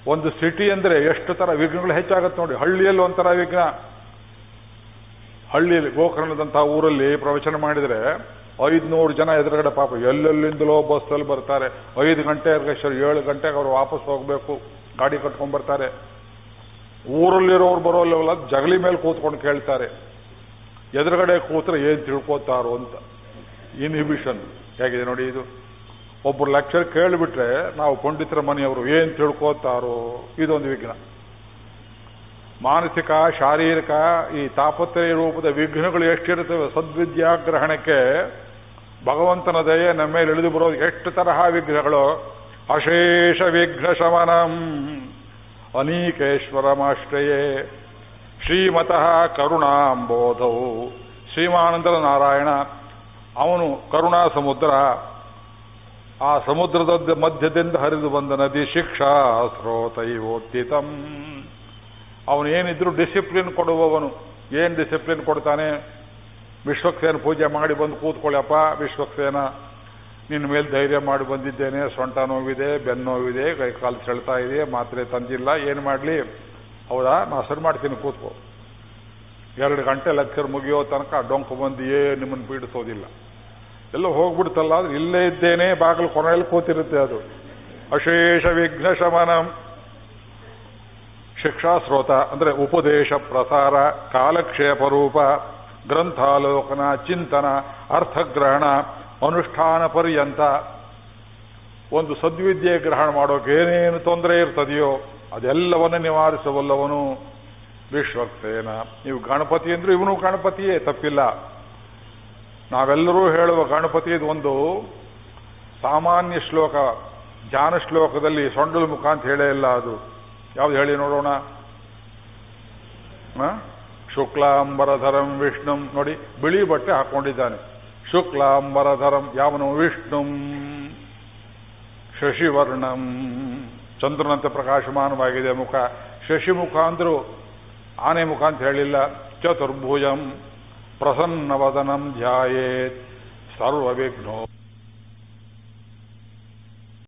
ಒಂದು ಸಿಟಿ ಅಂದ್ರೆ ಎಷ್ಟು ತರ ವಿಘ್ನಗಳು ಹೆಚ್ಚಾಗತ್ತೆ ನೋಡಿ. ಹಳ್ಳಿಯಲ್ಲಿ ಒಂಥರ ವಿಘ್ನ. ಹಳ್ಳಿಯಲ್ಲಿ ಗೋಕರ್ಣದಂತಹ ಊರಲ್ಲಿ ಪ್ರವಚನ ಮಾಡಿದ್ರೆ ಐದ್ನೂರು ಜನ ಎದುರುಗಡೆ ಪಾಪ ಎಲ್ಲೆಲ್ಲಿಂದಲೋ ಬಸ್ಸಲ್ಲಿ ಬರ್ತಾರೆ. ಐದು ಗಂಟೆ ಏಳು ಗಂಟೆಗೆ ಅವರು ವಾಪಸ್ ಹೋಗಬೇಕು. ಗಾಡಿ ಕಟ್ಕೊಂಡ್ ಬರ್ತಾರೆ. ಊರಲ್ಲಿರೋರು ಬರೋಲ್ಲ ಜಗಲಿ ಮೇಲೆ ಕೂತ್ಕೊಂಡು ಕೇಳ್ತಾರೆ. ಎದುರುಗಡೆ ಕೂತ್ರೆ ಏನ್ ತಿಳ್ಕೋತಾರೋ ಅಂತ. ಇನ್ಹಿಬಿಷನ್ ಹೇಗಿದೆ ನೋಡಿ ಇದು? ಒಬ್ಬರು ಲೆಕ್ಚರ್ ಕೇಳಿಬಿಟ್ರೆ ನಾವು ಪಂಡಿತರ ಮನೆಯವರು ಏನ್ ತಿಳ್ಕೋತಾರೋ ಇದೊಂದು ವಿಘ್ನ. ಮಾನಸಿಕ, ಶಾರೀರಿಕ ಈ ತಾಪತ್ರಯ ರೂಪದ ವಿಘ್ನಗಳು ಎಷ್ಟಿರುತ್ತವೆ ಸದ್ವಿದ್ಯಾಗ್ರಹಣಕ್ಕೆ ಭಗವಂತನ ದಯೆ ನಮ್ಮ ಮೇಲೆ ಇಳಿದು ಬರೋದು ಎಷ್ಟು ತರಹ ವಿಘ್ನಗಳು? ಅಶೇಷ ವಿಘ್ನ ಶಮನಂ ಅನೀಕೇಶ್ವರಮಾಶ್ರಯೇ. ಶ್ರೀಮತಃ ಕರುಣಾಂಬೋಧವು ಶ್ರೀಮಾನಂದ ನಾರಾಯಣ, ಅವನು ಕರುಣಾ ಸಮುದ್ರ ಆ ಸಮುದ್ರದ ಮಧ್ಯದಿಂದ ಹರಿದು ಬಂದ ನದಿ ಶಿಕ್ಷಾ ಸ್ರೋತೈವೋತ್ತಿತಂ ಅವನು ಏನಿದ್ರು ಡಿಸಿಪ್ಲಿನ್ ಕೊಡುವವನು. ಏನು ಡಿಸಿಪ್ಲಿನ್ ಕೊಡ್ತಾನೆ? ವಿಶ್ವಕ್ಸೇನ ಪೂಜೆ ಮಾಡಿ ಬಂದು ಕೂತ್ಕೊಳ್ಳಪ್ಪ, ವಿಶ್ವಕ್ಸೇನ. ನಿನ್ನ ಮೇಲೆ ಧೈರ್ಯ ಮಾಡಿ ಬಂದಿದ್ದೇನೆ, ಸೊಂಟ ನೋವಿದೆ, ಬೆನ್ನು ನೋವಿದೆ, ಕೈ ಕಾಲು ಸೆಳ್ತಾ ಇದೆ, ಮಾತ್ರೆ ತಂದಿಲ್ಲ, ಏನು ಮಾಡಲಿ? ಹೌದಾ? ನಾ ಸರಿ ಮಾಡ್ತೀನಿ, ಕೂತ್ಕೋ. ಎರಡು ಗಂಟೆ ಲೆಕ್ಚರ್ ಮುಗಿಯೋ ತನಕ ಡೊಂಕು ಬಂದು ಏ ನಿಮ್ಮನ್ನು ಪೀಡಿಸೋದಿಲ್ಲ. ಎಲ್ಲ ಹೋಗ್ಬಿಡ್ತಲ್ಲ, ಆದ್ರೆ ಇಲ್ಲೇ ಇದ್ದೇನೆ, ಬಾಗಿಲು ಕೊನೆಯಲ್ಲಿ ಕೂತಿರುತ್ತೆ ಅದು. ಅಶೇಷ ವಿಘ್ನ ಶಮನಂ. ಶಿಕ್ಷಾ ಸ್ರೋತ ಅಂದ್ರೆ ಉಪದೇಶ, ಪ್ರಸಾರ, ಕಾಲಕ್ಷೇಪ ರೂಪ, ಗ್ರಂಥಾಲೋಕನ, ಚಿಂತನ, ಅರ್ಥಗ್ರಹಣ, ಅನುಷ್ಠಾನ ಪರ್ಯಂತ. ಒಂದು ಸದ್ವಿದ್ಯೆ ಗ್ರಹಣ ಮಾಡೋಕೆ ಏನೇನು ತೊಂದರೆ ಇರ್ತದೆಯೋ, ಅದೆಲ್ಲವನ್ನು ನಿವಾರಿಸಬಲ್ಲವನು ವಿಶ್ವಕ್ಸೇನ ನೀವು ಗಣಪತಿ ಅಂದ್ರೆ ಇವನು ಗಣಪತಿಯೇ, ತಪ್ಪಿಲ್ಲ. ನಾವೆಲ್ಲರೂ ಹೇಳುವ ಗಣಪತಿ ಒಂದು ಸಾಮಾನ್ಯ ಶ್ಲೋಕ, ಜ್ಞಾನ ಶ್ಲೋಕದಲ್ಲಿ ಸೊಂಡಲ್ ಮುಖ ಅಂತ ಹೇಳೇ ಇಲ್ಲ ಅದು. ಯಾವ್ದು ಹೇಳಿ ನೋಡೋಣ? ಶುಕ್ಲಾಂಬರಧರಂ ವಿಷ್ಣುಂ. ನೋಡಿ, ಬಿಳಿ ಬಟ್ಟೆ ಹಾಕೊಂಡಿದ್ದಾನೆ. ಶುಕ್ಲಾಂಬರಧರಂ ಯಾವನು? ವಿಷ್ಣುಂ. ಶಶಿವರ್ಣಂ. ಚಂದ್ರನಂತೆ ಪ್ರಕಾಶಮಾನವಾಗಿದೆ ಮುಖ. ಶಶಿಮುಖ ಅಂದ್ರೂ ಆನೆ ಮುಖ ಅಂತ ಹೇಳಿಲ್ಲ. ಚತುರ್ಭುಜಂ. ಪ್ರಸನ್ನವದನಂ ಧ್ಯಾಯೇತ್. ಸರ್ವವಿಘ್ನೋ